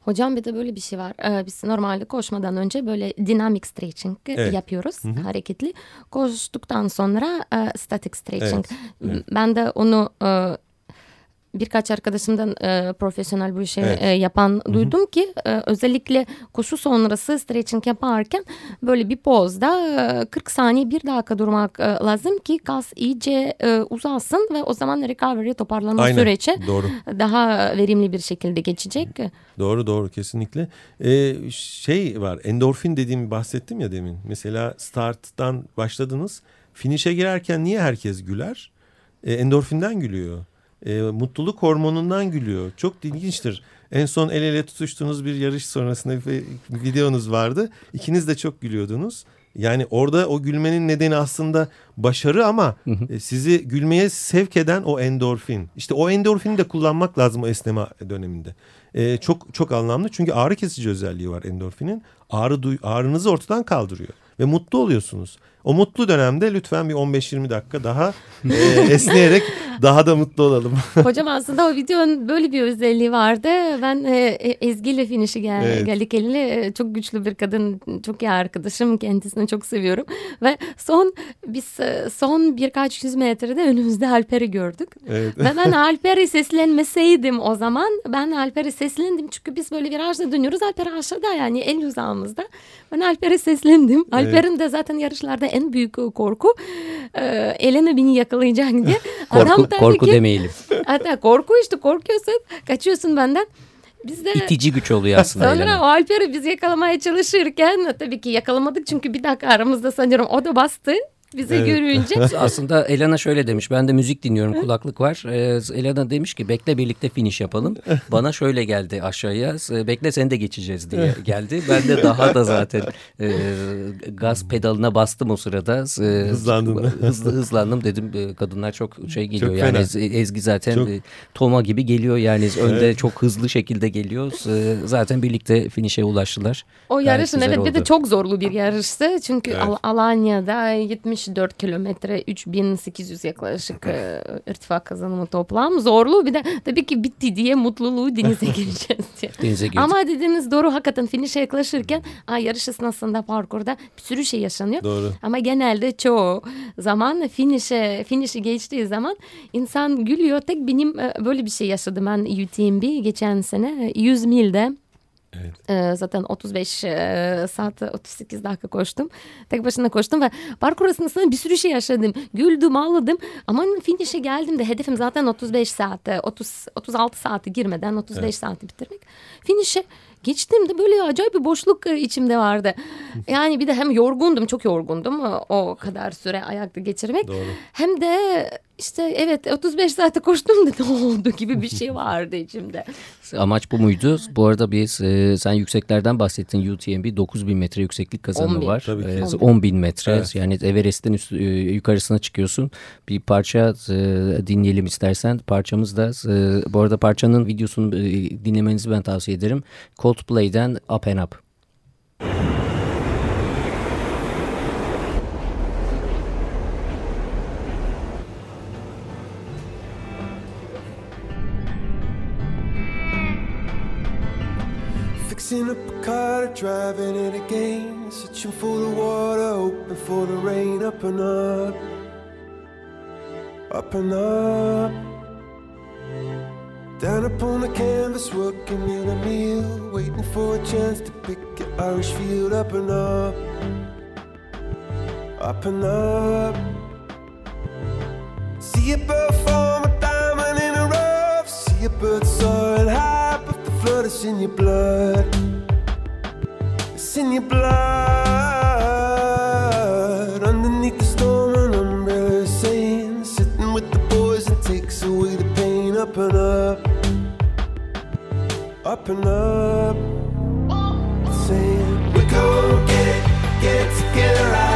Hocam bir de böyle bir şey var. Ee, biz normalde koşmadan önce böyle dinamik stretching Evet. yapıyoruz. Hı hı. Hareketli. Koştuktan sonra e, static stretching. Evet, evet. Ben de onu e, birkaç arkadaşımdan e, profesyonel bu işi Evet. e, yapan duydum ki e, özellikle koşu sonrası stretching yaparken böyle bir pozda e, 40 saniye bir dakika durmak e, lazım ki kas iyice e, uzasın ve o zaman recovery toparlanma Aynen. süreci Doğru. daha verimli bir şekilde geçecek. Doğru doğru kesinlikle. Ee, şey var endorfin dediğimi bahsettim ya demin. Mesela starttan başladınız. Finish'e girerken niye herkes güler? Ee, endorfinden gülüyor. Ee, mutluluk hormonundan gülüyor. Çok ilginçtir. En son el ele tutuştuğunuz bir yarış sonrasında bir videonuz vardı. İkiniz de çok gülüyordunuz. Yani orada o gülmenin nedeni aslında başarı ama e, sizi gülmeye sevk eden o endorfin. İşte o endorfini de kullanmak lazım o esneme döneminde. E, çok çok anlamlı çünkü ağrı kesici özelliği var endorfinin. Ağrı ağrınızı ortadan kaldırıyor ve mutlu oluyorsunuz. O mutlu dönemde lütfen bir 15-20 dakika daha e, esneyerek daha da mutlu olalım. Hocam aslında o videonun böyle bir özelliği vardı. Ben e, e, Ezgi ile finişi gel, Evet. geldik eline. E, Çok güçlü bir kadın, çok iyi arkadaşım. Kendisini çok seviyorum. Ve son biz e, son birkaç yüz metrede önümüzde Alper'i gördük. evet. Ve ben Alper'i seslenmeseydim o zaman ben Alper'i seslendim. Çünkü biz böyle virajda dönüyoruz. Alper aşağıda yani el uzağımızda. Ben Alper'e seslendim. Alper'in de zaten yarışlarda en büyük korku e, Elena beni yakalayacak diye. Adam Korku, tabii korku ki- demeyelim. Hatta korku işte korkuyorsun kaçıyorsun benden. Biz de İtici güç oluyor aslında. sonra Elena. o Alper'i biz yakalamaya çalışırken tabii ki yakalamadık çünkü bir dakika aramızda sanıyorum o da bastı bizi Evet. görünce. Aslında Elena şöyle demiş. Ben de müzik dinliyorum kulaklık var. Ee, Elena demiş ki bekle birlikte finish yapalım. Bana şöyle geldi aşağıya. "S- Bekle seni de geçeceğiz diye geldi. Ben de daha da zaten e, gaz pedalına bastım o sırada. E, Hızlandın. Hızlı hızlandım dedim. E, Kadınlar çok şey geliyor. Çok yani fena. Ezgi zaten Çok- e, Toma gibi geliyor. Yani önde çok hızlı şekilde geliyor. Zaten birlikte finish'e ulaştılar. O yarışın evet bir de oldu. çok zorlu bir yarıştı. Çünkü Evet. Al- Alanya'da 74 kilometre 3800 yaklaşık e, irtifa kazanımı toplam. Zorlu bir de tabii ki bitti diye mutluluğu denize gireceğiz diye. Denize girdik. Ama dediğiniz doğru hakikaten finish'e yaklaşırken aa, yarış esnasında parkurda bir sürü şey yaşanıyor. Doğru. Ama genelde çoğu zaman finish'e finish'i geçtiği zaman insan gülüyor. Tek benim e, böyle bir şey yaşadım ben UTMB geçen sene e, 100 milde. Evet. E, zaten 35 e, saat 38 dakika koştum. Tek başına koştum ve parkur esnasında bir sürü şey yaşadım. Güldüm, ağladım. Ama finish'e geldim de hedefim zaten 35 saatte, 30 36 saati girmeden 35 Evet. saati bitirmek. Finish'e geçtiğimde böyle acayip bir boşluk e, içimde vardı. Yani bir de hem yorgundum, çok yorgundum e, o kadar süre ayakta geçirmek. Doğru. Hem de işte evet 35 saate koştum da ne oldu gibi bir şey vardı içimde. Amaç bu muydu? Bu arada biz e, sen yükseklerden bahsettin. UTMB 9000 metre yükseklik kazanımı 10.000. var. Tabii ki. E, 10.000. 10.000 metre. Evet. Yani Everest'in üst, e, yukarısına çıkıyorsun. Bir parça e, dinleyelim istersen. Parçamız da e, bu arada parçanın videosunu e, dinlemenizi ben tavsiye ederim. Coldplay'den Up and Up. Car, driving it again. Searching for the water, hoping for the rain. Up and up, up and up. Down upon the canvas, working in a meal. Waiting for a chance to pick an Irish field. Up and up, up and up. See a bird form a diamond in a rough. See a bird soaring high, but the flood is in your blood. In your blood. Underneath the storm, an umbrella saying, sitting with the boys and takes away the pain. Up and up, up and up. Saying, we're gonna get, get it together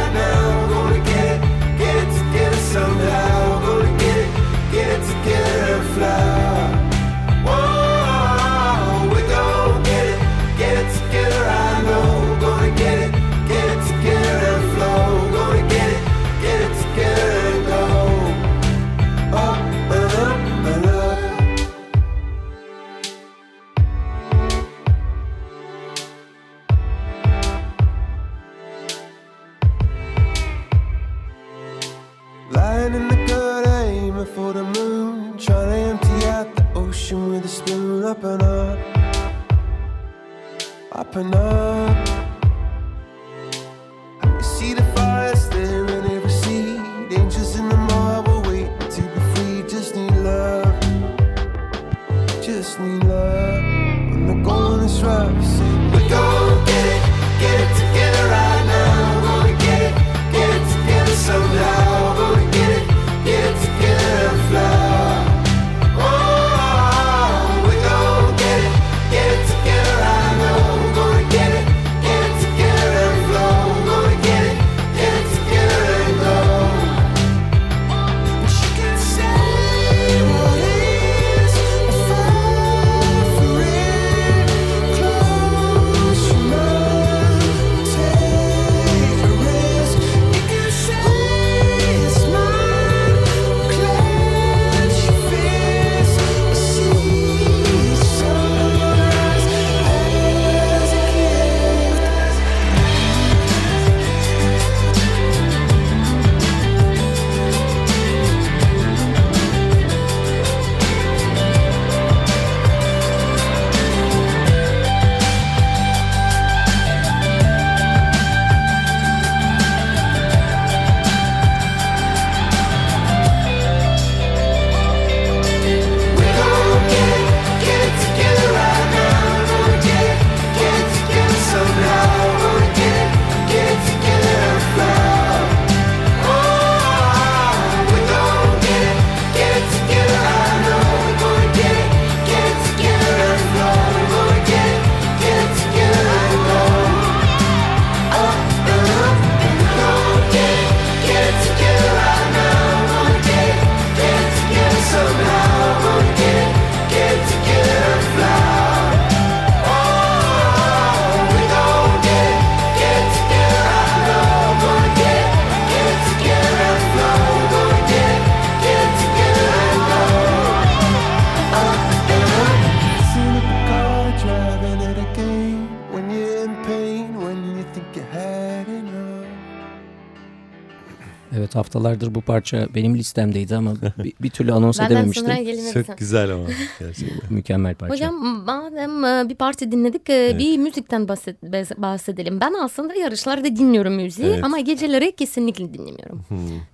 haftalardır bu parça benim listemdeydi ama bir, bir türlü anons Benden edememiştim. Çok güzel ama gerçekten. Mükemmel parça. Hocam madem e, bir parti dinledik e, bir müzikten bahset- bahsedelim. Ben aslında yarışlarda dinliyorum müziği Evet. ama geceleri kesinlikle dinlemiyorum.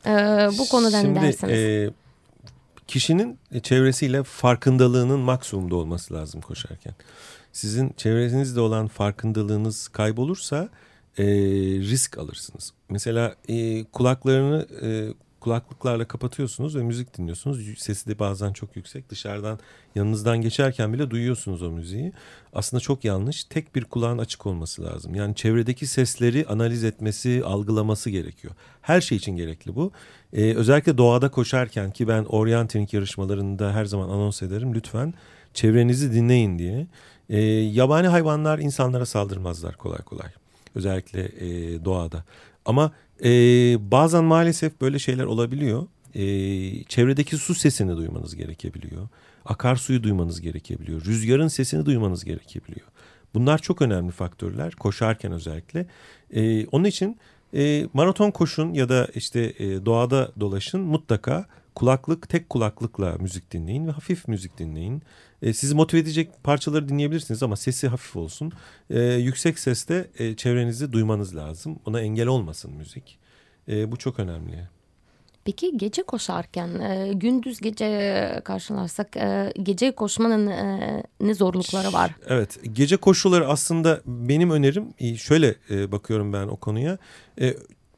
E, bu konudan Şimdi derseniz. e, kişinin çevresiyle farkındalığının maksimumda olması lazım koşarken. Sizin çevrenizde olan farkındalığınız kaybolursa e, risk alırsınız. Mesela e, kulaklarını e, kulaklıklarla kapatıyorsunuz ve müzik dinliyorsunuz. Sesi de bazen çok yüksek. Dışarıdan yanınızdan geçerken bile duyuyorsunuz o müziği. Aslında çok yanlış. Tek bir kulağın açık olması lazım. Yani çevredeki sesleri analiz etmesi, algılaması gerekiyor. Her şey için gerekli bu. Ee, özellikle doğada koşarken ki ben orienteering yarışmalarında her zaman anons ederim. Lütfen çevrenizi dinleyin diye. Ee, yabani hayvanlar insanlara saldırmazlar kolay kolay. Özellikle e, doğada. Ama e, bazen maalesef böyle şeyler olabiliyor. E, çevredeki su sesini duymanız gerekebiliyor. Akarsuyu duymanız gerekebiliyor. Rüzgarın sesini duymanız gerekebiliyor. Bunlar çok önemli faktörler koşarken özellikle. E, onun için e, maraton koşun ya da işte e, doğada dolaşın mutlaka kulaklık tek kulaklıkla müzik dinleyin ve hafif müzik dinleyin. E, sizi motive edecek parçaları dinleyebilirsiniz ama sesi hafif olsun. E, yüksek seste e, çevrenizi duymanız lazım. Ona engel olmasın müzik. E, bu çok önemli. Peki gece koşarken e, gündüz gece karşılarsak e, gece koşmanın e, ne zorlukları var? Evet gece koşuları aslında benim önerim e, şöyle e, bakıyorum ben o konuya. E,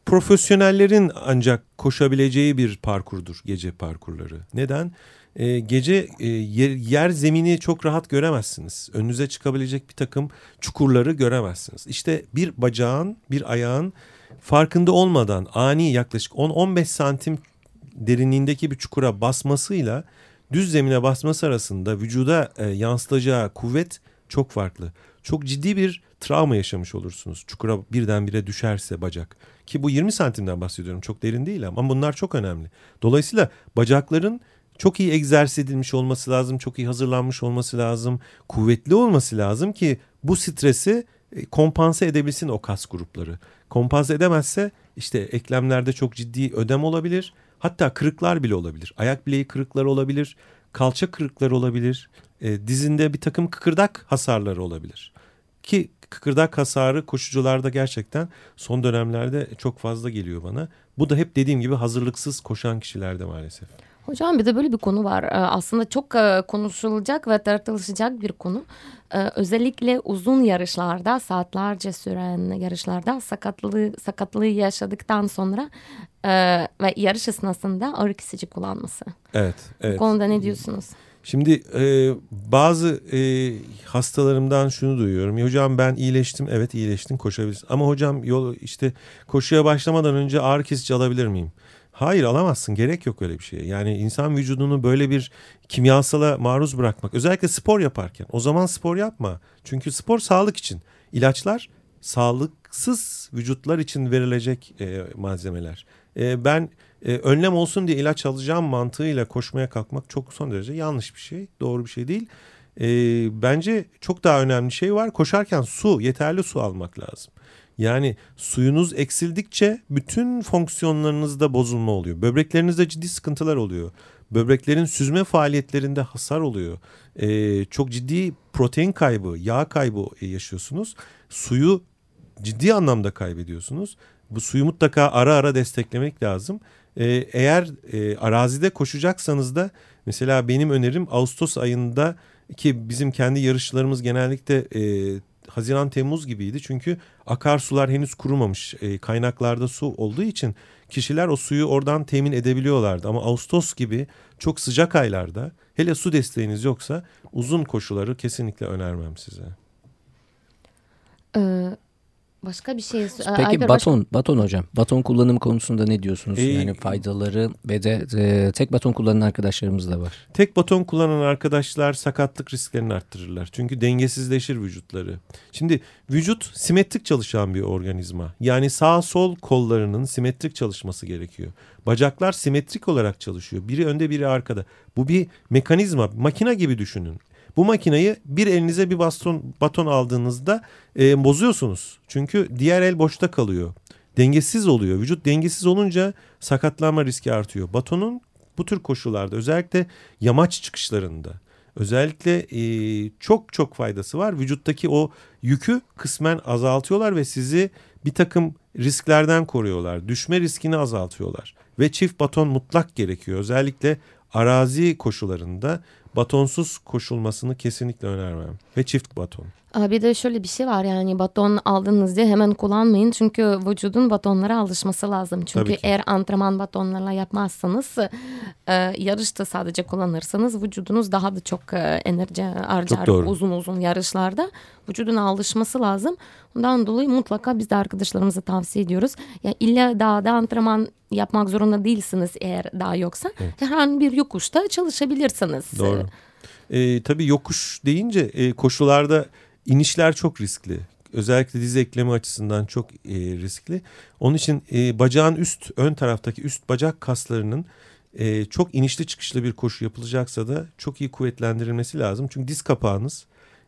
profesyonellerin ancak koşabileceği bir parkurdur gece parkurları. Neden? E, gece e, yer, yer zemini çok rahat göremezsiniz. Önünüze çıkabilecek bir takım çukurları göremezsiniz. İşte bir bacağın bir ayağın farkında olmadan ani yaklaşık 10-15 santim derinliğindeki bir çukura basmasıyla düz zemine basması arasında vücuda e, yansıtacağı kuvvet çok farklı. Çok ciddi bir travma yaşamış olursunuz. Çukura birdenbire düşerse bacak. Ki bu 20 santimden bahsediyorum. Çok derin değil ama bunlar çok önemli. Dolayısıyla bacakların çok iyi egzersiz edilmiş olması lazım. Çok iyi hazırlanmış olması lazım. Kuvvetli olması lazım ki bu stresi e, kompanse edebilsin o kas grupları. Kompanse edemezse işte eklemlerde çok ciddi ödem olabilir. Hatta kırıklar bile olabilir. Ayak bileği kırıkları olabilir. Kalça kırıkları olabilir. E, dizinde bir takım kıkırdak hasarları olabilir. Ki kıkırdak hasarı koşucularda gerçekten son dönemlerde çok fazla geliyor bana. Bu da hep dediğim gibi hazırlıksız koşan kişilerde maalesef. Hocam bir de böyle bir konu var. Ee, Aslında çok e, konuşulacak ve tartışılacak bir konu. Ee, Özellikle uzun yarışlarda, saatlerce süren yarışlarda sakatlığı sakatlığı yaşadıktan sonra e, ve yarış esnasında ağrı kesici kullanması. Evet, Bu evet. konuda ne diyorsunuz? Şimdi e, bazı e, hastalarımdan şunu duyuyorum. "Ya Hocam ben iyileştim. Evet iyileştin koşabilirsin. Ama hocam yol işte koşuya başlamadan önce ağrı kesici alabilir miyim? Hayır alamazsın. Gerek yok öyle bir şeye. Yani insan vücudunu böyle bir kimyasala maruz bırakmak. Özellikle spor yaparken. O zaman spor yapma. Çünkü spor sağlık için. İlaçlar sağlıksız vücutlar için verilecek e, malzemeler. E, ben e, önlem olsun diye ilaç alacağım mantığıyla koşmaya kalkmak çok son derece yanlış bir şey. Doğru bir şey değil. E, bence çok daha önemli şey var. Koşarken su, yeterli su almak lazım. Yani suyunuz eksildikçe bütün fonksiyonlarınızda bozulma oluyor. Böbreklerinizde ciddi sıkıntılar oluyor. Böbreklerin süzme faaliyetlerinde hasar oluyor. E, çok ciddi protein kaybı, yağ kaybı yaşıyorsunuz. Suyu ciddi anlamda kaybediyorsunuz. Bu suyu mutlaka ara ara desteklemek lazım. Ee, eğer e, arazide koşacaksanız da mesela benim önerim Ağustos ayında ki bizim kendi yarışlarımız genellikle e, Haziran Temmuz gibiydi. Çünkü akarsular henüz kurumamış. E, kaynaklarda su olduğu için kişiler o suyu oradan temin edebiliyorlardı. Ama Ağustos gibi çok sıcak aylarda hele su desteğiniz yoksa uzun koşuları kesinlikle önermem size. Ee, başka bir şey... Peki Alper, başka- baton, baton hocam. Baton kullanımı konusunda ne diyorsunuz? Ee, yani faydaları ve de e, tek baton kullanan arkadaşlarımız da var. Tek baton kullanan arkadaşlar sakatlık risklerini arttırırlar. Çünkü dengesizleşir vücutları. Şimdi vücut simetrik çalışan bir organizma. Yani sağ sol kollarının simetrik çalışması gerekiyor. Bacaklar simetrik olarak çalışıyor. Biri önde biri arkada. Bu bir mekanizma, makine gibi düşünün. Bu makineyi bir elinize bir baston baton aldığınızda e, bozuyorsunuz. Çünkü diğer el boşta kalıyor. Dengesiz oluyor. Vücut dengesiz olunca sakatlanma riski artıyor. Batonun bu tür koşullarda özellikle yamaç çıkışlarında özellikle e, çok çok faydası var. Vücuttaki o yükü kısmen azaltıyorlar ve sizi bir takım risklerden koruyorlar. Düşme riskini azaltıyorlar. Ve çift baton mutlak gerekiyor. Özellikle arazi koşularında batonsuz koşulmasını kesinlikle önermem. Ve çift baton. Bir de şöyle bir şey var yani baton aldınız diye hemen kullanmayın. Çünkü vücudun batonlara alışması lazım. Çünkü eğer antrenman batonlarla yapmazsanız e, yarışta sadece kullanırsanız vücudunuz daha da çok e, enerji harcar uzun uzun yarışlarda. Vücudun alışması lazım. Ondan dolayı mutlaka biz de arkadaşlarımıza tavsiye ediyoruz. Ya illa dağda antrenman yapmak zorunda değilsiniz eğer dağ yoksa. Herhangi bir yokuşta çalışabilirsiniz. Doğru. Ee, tabii yokuş deyince e, koşularda inişler çok riskli. Özellikle diz eklemi açısından çok e, riskli. Onun için e, bacağın üst ön taraftaki üst bacak kaslarının e, çok inişli çıkışlı bir koşu yapılacaksa da çok iyi kuvvetlendirilmesi lazım. Çünkü diz kapağınız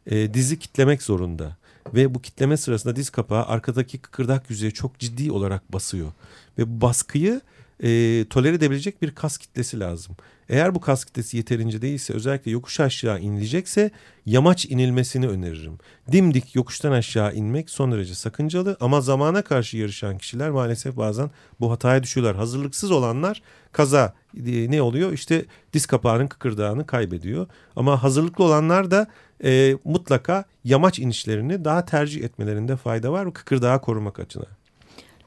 e, dizi kitlemek zorunda. Ve bu kitleme sırasında diz kapağı arkadaki kıkırdak yüzeye çok ciddi olarak basıyor. Ve bu baskıyı e, tolere edebilecek bir kas kitlesi lazım. Eğer bu kas kitlesi yeterince değilse özellikle yokuş aşağı inilecekse yamaç inilmesini öneririm. Dimdik yokuştan aşağı inmek son derece sakıncalı ama zamana karşı yarışan kişiler maalesef bazen bu hataya düşüyorlar. Hazırlıksız olanlar kaza e, ne oluyor? İşte diz kapağının kıkırdağını kaybediyor. Ama hazırlıklı olanlar da e, mutlaka yamaç inişlerini daha tercih etmelerinde fayda var. Kıkırdağı korumak açısından.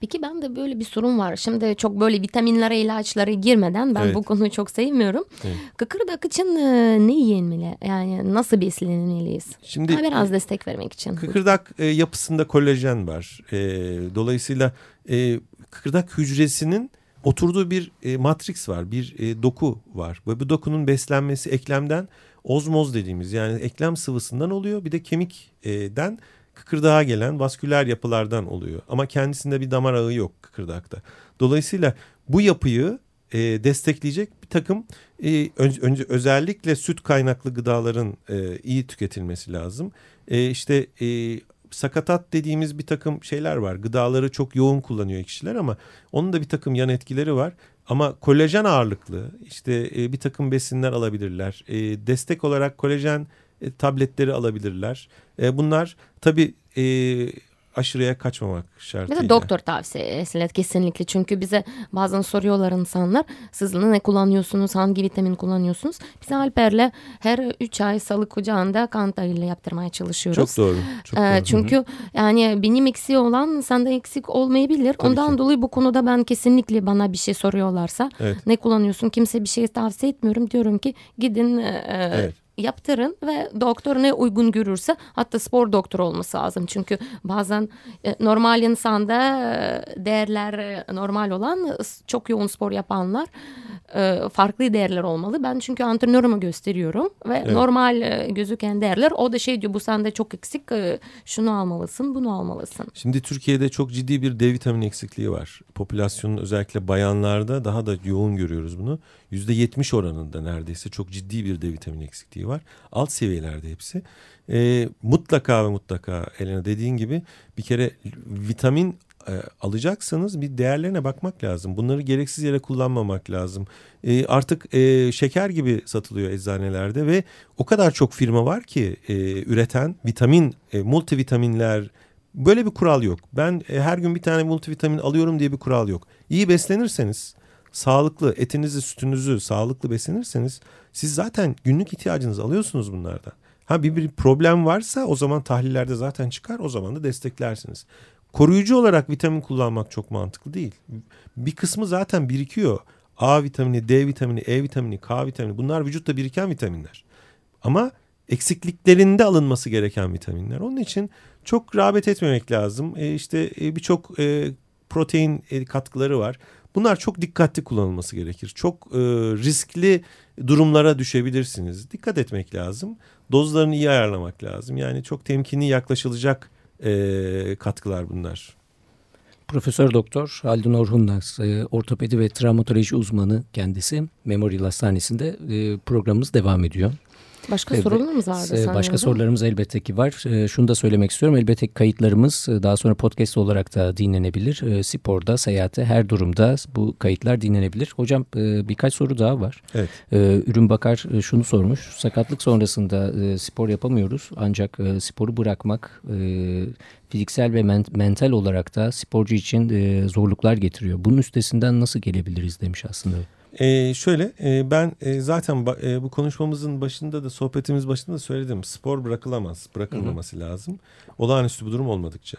Peki ben de böyle bir sorun var. Şimdi çok böyle vitaminlere, ilaçlara girmeden ben Evet. bu konuyu çok sevmiyorum. Evet. Kıkırdak için e, ne yenmeli? Yani nasıl beslenmeliyiz? Şimdi Ha, biraz destek vermek için. Kıkırdak e, yapısında kolajen var. E, dolayısıyla e, kıkırdak hücresinin oturduğu bir e, matrix var, bir e, doku var. Ve bu dokunun beslenmesi eklemden ozmoz dediğimiz yani eklem sıvısından oluyor. Bir de kemikten kıkırdağa gelen vasküler yapılardan oluyor. Ama kendisinde bir damar ağı yok kıkırdakta. Dolayısıyla bu yapıyı e, destekleyecek bir takım e, önce, önce özellikle süt kaynaklı gıdaların e, iyi tüketilmesi lazım. E, işte e, sakatat dediğimiz bir takım şeyler var. Gıdaları çok yoğun kullanıyor kişiler ama onun da bir takım yan etkileri var. Ama kolajen ağırlıklı işte e, bir takım besinler alabilirler. E, destek olarak kolajen e, tabletleri alabilirler. E, bunlar tabii e, aşırıya kaçmamak şartıyla. De doktor tavsiyesiyle kesinlikle. Çünkü bize bazen soruyorlar insanlar. Siz ne kullanıyorsunuz? Hangi vitamin kullanıyorsunuz? Biz Alper'le her 3 ay salı kucağında kan tahlili yaptırmaya çalışıyoruz. Çok doğru. Çok Ee, doğru. çünkü yani benim eksiği olan sende eksik olmayabilir. Tabii Ondan ki. dolayı bu konuda ben kesinlikle bana bir şey soruyorlarsa Evet. ne kullanıyorsun kimse bir şey tavsiye etmiyorum. Diyorum ki gidin e, Evet. Yaptırın ve doktor ne uygun görürse hatta spor doktoru olması lazım. Çünkü bazen e, normal insanda e, değerler e, normal olan çok yoğun spor yapanlar e, farklı değerler olmalı. Ben çünkü antrenörüme gösteriyorum ve Evet. normal e, gözüken değerler o da şey diyor bu sende çok eksik e, şunu almalısın bunu almalısın. Şimdi Türkiye'de çok ciddi bir D vitamini eksikliği var. Popülasyonun özellikle bayanlarda daha da yoğun görüyoruz bunu. %70 oranında neredeyse çok ciddi bir D vitamini eksikliği var. Alt seviyelerde hepsi. Ee, mutlaka ve mutlaka Elena dediğin gibi bir kere vitamin e, alacaksanız bir değerlerine bakmak lazım. Bunları gereksiz yere kullanmamak lazım. E, artık e, şeker gibi satılıyor eczanelerde ve o kadar çok firma var ki e, üreten vitamin, e, multivitaminler böyle bir kural yok. Ben e, her gün bir tane multivitamin alıyorum diye bir kural yok. İyi beslenirseniz, sağlıklı etinizi, sütünüzü sağlıklı beslenirseniz siz zaten günlük ihtiyacınızı alıyorsunuz bunlardan. Ha bir, bir problem varsa o zaman tahlillerde zaten çıkar o zaman da desteklersiniz. Koruyucu olarak vitamin kullanmak çok mantıklı değil. Bir kısmı zaten birikiyor. A vitamini, D vitamini, E vitamini, K vitamini bunlar vücutta biriken vitaminler. Ama eksikliklerinde alınması gereken vitaminler. Onun için çok rağbet etmemek lazım. E işte e, birçok e, protein e, katkıları var. Bunlar çok dikkatli kullanılması gerekir. Çok e, riskli durumlara düşebilirsiniz. Dikkat etmek lazım. Dozlarını iyi ayarlamak lazım. Yani çok temkinli yaklaşılacak e, katkılar bunlar. Profesör Doktor Haldun Orhun'la e, ortopedi ve travmatoloji uzmanı kendisi Memorial Hastanesi'nde e, programımız devam ediyor. Başka Evet, sorularımız vardı e, sanıyorum. Başka sorularımız elbette ki var. E, Şunu da söylemek istiyorum. Elbette ki kayıtlarımız e, daha sonra podcast olarak da dinlenebilir. E, Sporda, seyahatte, her durumda bu kayıtlar dinlenebilir. Hocam e, birkaç soru daha var. Evet. Ürün Bakar e, şunu sormuş. Sakatlık sonrasında spor yapamıyoruz. Ancak sporu bırakmak fiziksel ve men- mental olarak da sporcu için zorluklar getiriyor. Bunun üstesinden nasıl gelebiliriz demiş aslında. Ee, şöyle e, ben e, zaten e, bu konuşmamızın başında da sohbetimiz başında da söyledim. Spor bırakılamaz, bırakılmaması lazım. Olağanüstü bir durum olmadıkça.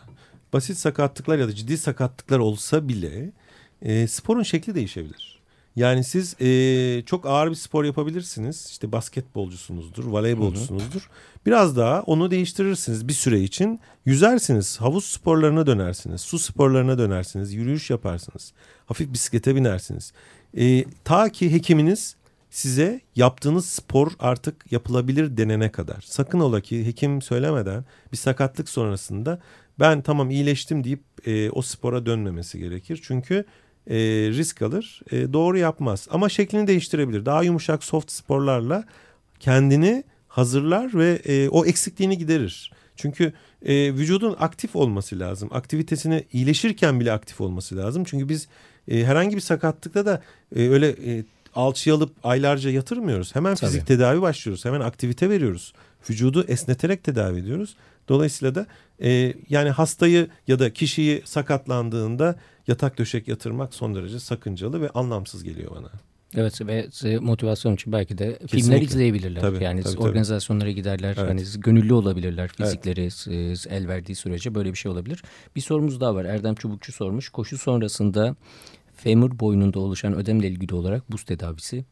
Basit sakatlıklar ya da ciddi sakatlıklar olsa bile e, sporun şekli değişebilir. Yani siz e, çok ağır bir spor yapabilirsiniz. İşte basketbolcusunuzdur, voleybolcusunuzdur. Biraz daha onu değiştirirsiniz bir süre için. Yüzersiniz, havuz sporlarına dönersiniz, su sporlarına dönersiniz, yürüyüş yaparsınız. Hafif bisiklete binersiniz. E, ta ki hekiminiz size yaptığınız spor artık yapılabilir denene kadar. Sakın ola ki hekim söylemeden bir sakatlık sonrasında ben tamam iyileştim deyip e, o spora dönmemesi gerekir. Çünkü e, risk alır, e, doğru yapmaz. Ama şeklini değiştirebilir. Daha yumuşak soft sporlarla kendini hazırlar ve e, o eksikliğini giderir. Çünkü e, vücudun aktif olması lazım. Aktivitesini iyileşirken bile aktif olması lazım. Çünkü biz e, herhangi bir sakatlıkta da e, öyle e, alçıya alıp aylarca yatırmıyoruz. Hemen Tabii. fizik tedavi başlıyoruz. Hemen aktivite veriyoruz. Vücudu esneterek tedavi ediyoruz. Dolayısıyla da e, yani hastayı ya da kişiyi sakatlandığında yatak döşek yatırmak son derece sakıncalı ve anlamsız geliyor bana. Evet ve motivasyon için belki de filmler Kesinlikle. izleyebilirler. Tabii, yani tabii, tabii. organizasyonlara giderler. Evet. Hani gönüllü olabilirler. Fizikleri e, el verdiği sürece böyle bir şey olabilir. Bir sorumuz daha var. Erdem Çubukçu sormuş. Koşu sonrasında femur boynunda oluşan ödemle ilgili olarak buz tedavisi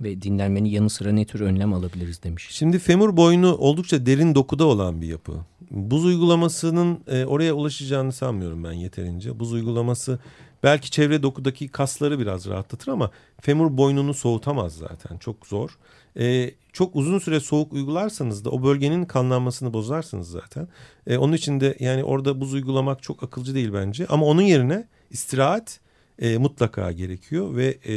ve dinlenmenin yanı sıra ne tür önlem alabiliriz demiş. Şimdi femur boynu oldukça derin dokuda olan bir yapı. Buz uygulamasının e, oraya ulaşacağını sanmıyorum ben yeterince. Buz uygulaması belki çevre dokudaki kasları biraz rahatlatır ama femur boynunu soğutamaz zaten. Çok zor. E, çok uzun süre soğuk uygularsanız da o bölgenin kanlanmasını bozarsınız zaten. E, onun için de yani orada buz uygulamak çok akılcı değil bence. Ama onun yerine istirahat e, mutlaka gerekiyor ve e,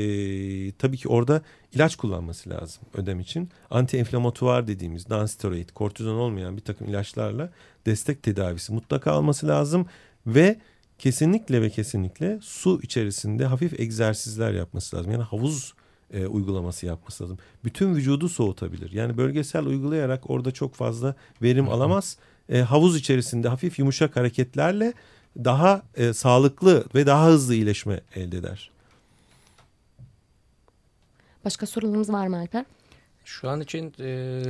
tabii ki orada ilaç kullanması lazım ödem için. Anti-inflamatuar dediğimiz non-steroid, kortizon olmayan bir takım ilaçlarla destek tedavisi mutlaka alması lazım ve kesinlikle ve kesinlikle su içerisinde hafif egzersizler yapması lazım. Yani havuz e, uygulaması yapması lazım. Bütün vücudu soğutabilir. Yani bölgesel uygulayarak orada çok fazla verim alamaz. e, havuz içerisinde hafif yumuşak hareketlerle daha e, sağlıklı ve daha hızlı iyileşme elde eder. Başka sorularımız var mı Alper? Şu an için e,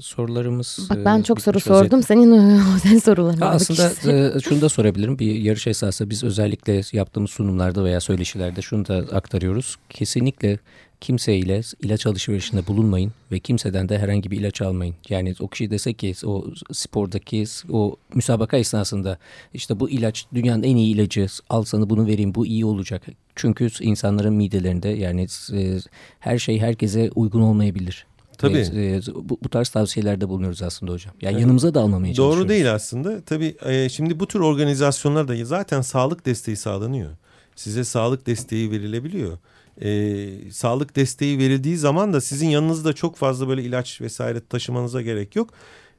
sorularımız... Bak ben e, çok soru sordum. Senin e, özel soruların Ha, var. Aslında e, şunu da sorabilirim. Bir yarış esası biz özellikle yaptığımız sunumlarda veya söyleşilerde şunu da aktarıyoruz. Kesinlikle kimseyle ilaç alışverişinde bulunmayın ve kimseden de herhangi bir ilaç almayın. Yani o kişi dese ki o spordaki o müsabaka esnasında işte bu ilaç dünyanın en iyi ilacı al sana bunu vereyim bu iyi olacak. Çünkü insanların midelerinde yani e, her şey herkese uygun olmayabilir. Tabii. E, bu, bu tarz tavsiyelerde bulunuyoruz aslında hocam. Yani Evet. yanımıza da almamaya çalışıyoruz. Doğru değil aslında. Tabii e, şimdi bu tür organizasyonlarda zaten sağlık desteği sağlanıyor. Size sağlık desteği verilebiliyor. E, sağlık desteği verildiği zaman da sizin yanınızda çok fazla böyle ilaç vesaire taşımanıza gerek yok.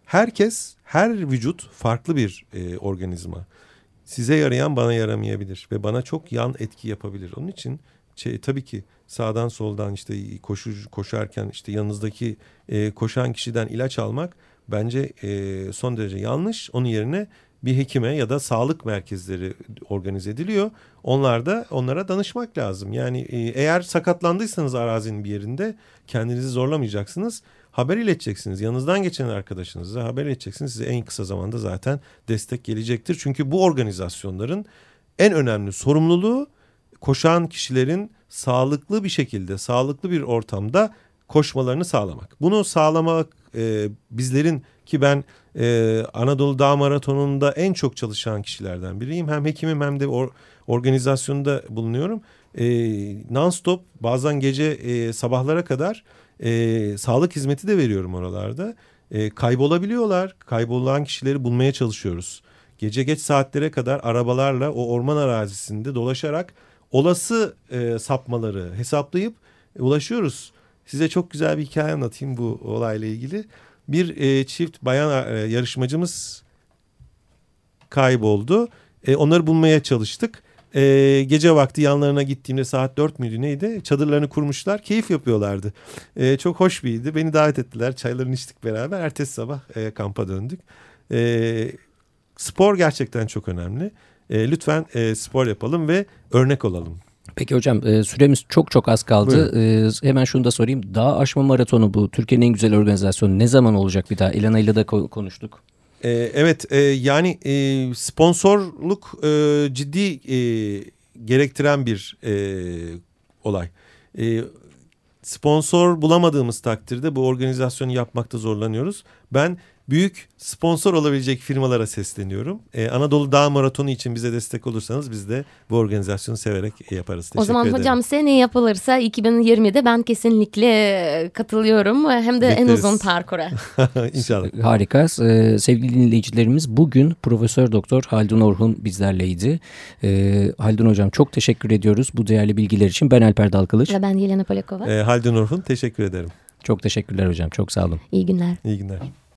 Herkes, her vücut farklı bir e, organizma. Size yarayan bana yaramayabilir ve bana çok yan etki yapabilir. Onun için şey, tabii ki sağdan soldan işte koşu koşarken işte yanınızdaki e, koşan kişiden ilaç almak bence e, son derece yanlış. Onun yerine bir hekime ya da sağlık merkezleri organize ediliyor. Onlar da onlara danışmak lazım. Yani e, eğer sakatlandıysanız arazinin bir yerinde kendinizi zorlamayacaksınız. Haber ileteceksiniz. Yanınızdan geçen arkadaşınıza haber ileteceksiniz. Size en kısa zamanda zaten destek gelecektir. Çünkü bu organizasyonların en önemli sorumluluğu koşan kişilerin sağlıklı bir şekilde, sağlıklı bir ortamda koşmalarını sağlamak. Bunu sağlamak e, bizlerin ki ben e, Anadolu Dağ Maratonu'nda en çok çalışan kişilerden biriyim. Hem hekimim hem de or- organizasyonda bulunuyorum. E, non-stop bazen gece e, sabahlara kadar e, sağlık hizmeti de veriyorum oralarda. E, kaybolabiliyorlar. Kaybolan kişileri bulmaya çalışıyoruz. Gece geç saatlere kadar arabalarla o orman arazisinde dolaşarak olası e, sapmaları hesaplayıp e, ulaşıyoruz. Size çok güzel bir hikaye anlatayım bu olayla ilgili. Bir e, çift bayan e, yarışmacımız kayboldu. E, onları bulmaya çalıştık. E, gece vakti yanlarına gittiğimde saat dört müydü neydi? Çadırlarını kurmuşlar. Keyif yapıyorlardı. E, çok hoş biriydi. Beni davet ettiler. Çaylarını içtik beraber. Ertesi sabah e, kampa döndük. E, spor gerçekten çok önemli. E, lütfen e, spor yapalım ve örnek olalım. Peki hocam e, süremiz çok çok az kaldı. E, hemen şunu da sorayım. Dağ aşma maratonu bu Türkiye'nin en güzel organizasyonu ne zaman olacak bir daha? Elena ile de ko- konuştuk. E, evet e, yani e, sponsorluk e, ciddi e, gerektiren bir e, olay. E, sponsor bulamadığımız takdirde bu organizasyonu yapmakta zorlanıyoruz. Ben büyük sponsor olabilecek firmalara sesleniyorum. Ee, Anadolu Dağ Maratonu için bize destek olursanız biz de bu organizasyonu severek yaparız. Teşekkür O zaman ederim. hocam seneye yapılırsa 2020'de ben kesinlikle katılıyorum. Hem de en Bekleriz. uzun parkura. İnşallah. Harika. E, sevgili dinleyicilerimiz bugün Profesör Doktor Haldun Orhun bizlerleydi. E, Haldun hocam çok teşekkür ediyoruz bu değerli bilgiler için. Ben Alper Dalkılıç. Ve ben Yelena Polakova. Ee, Haldun Orhun teşekkür ederim. Çok teşekkürler hocam. Çok sağ olun. İyi günler. İyi günler.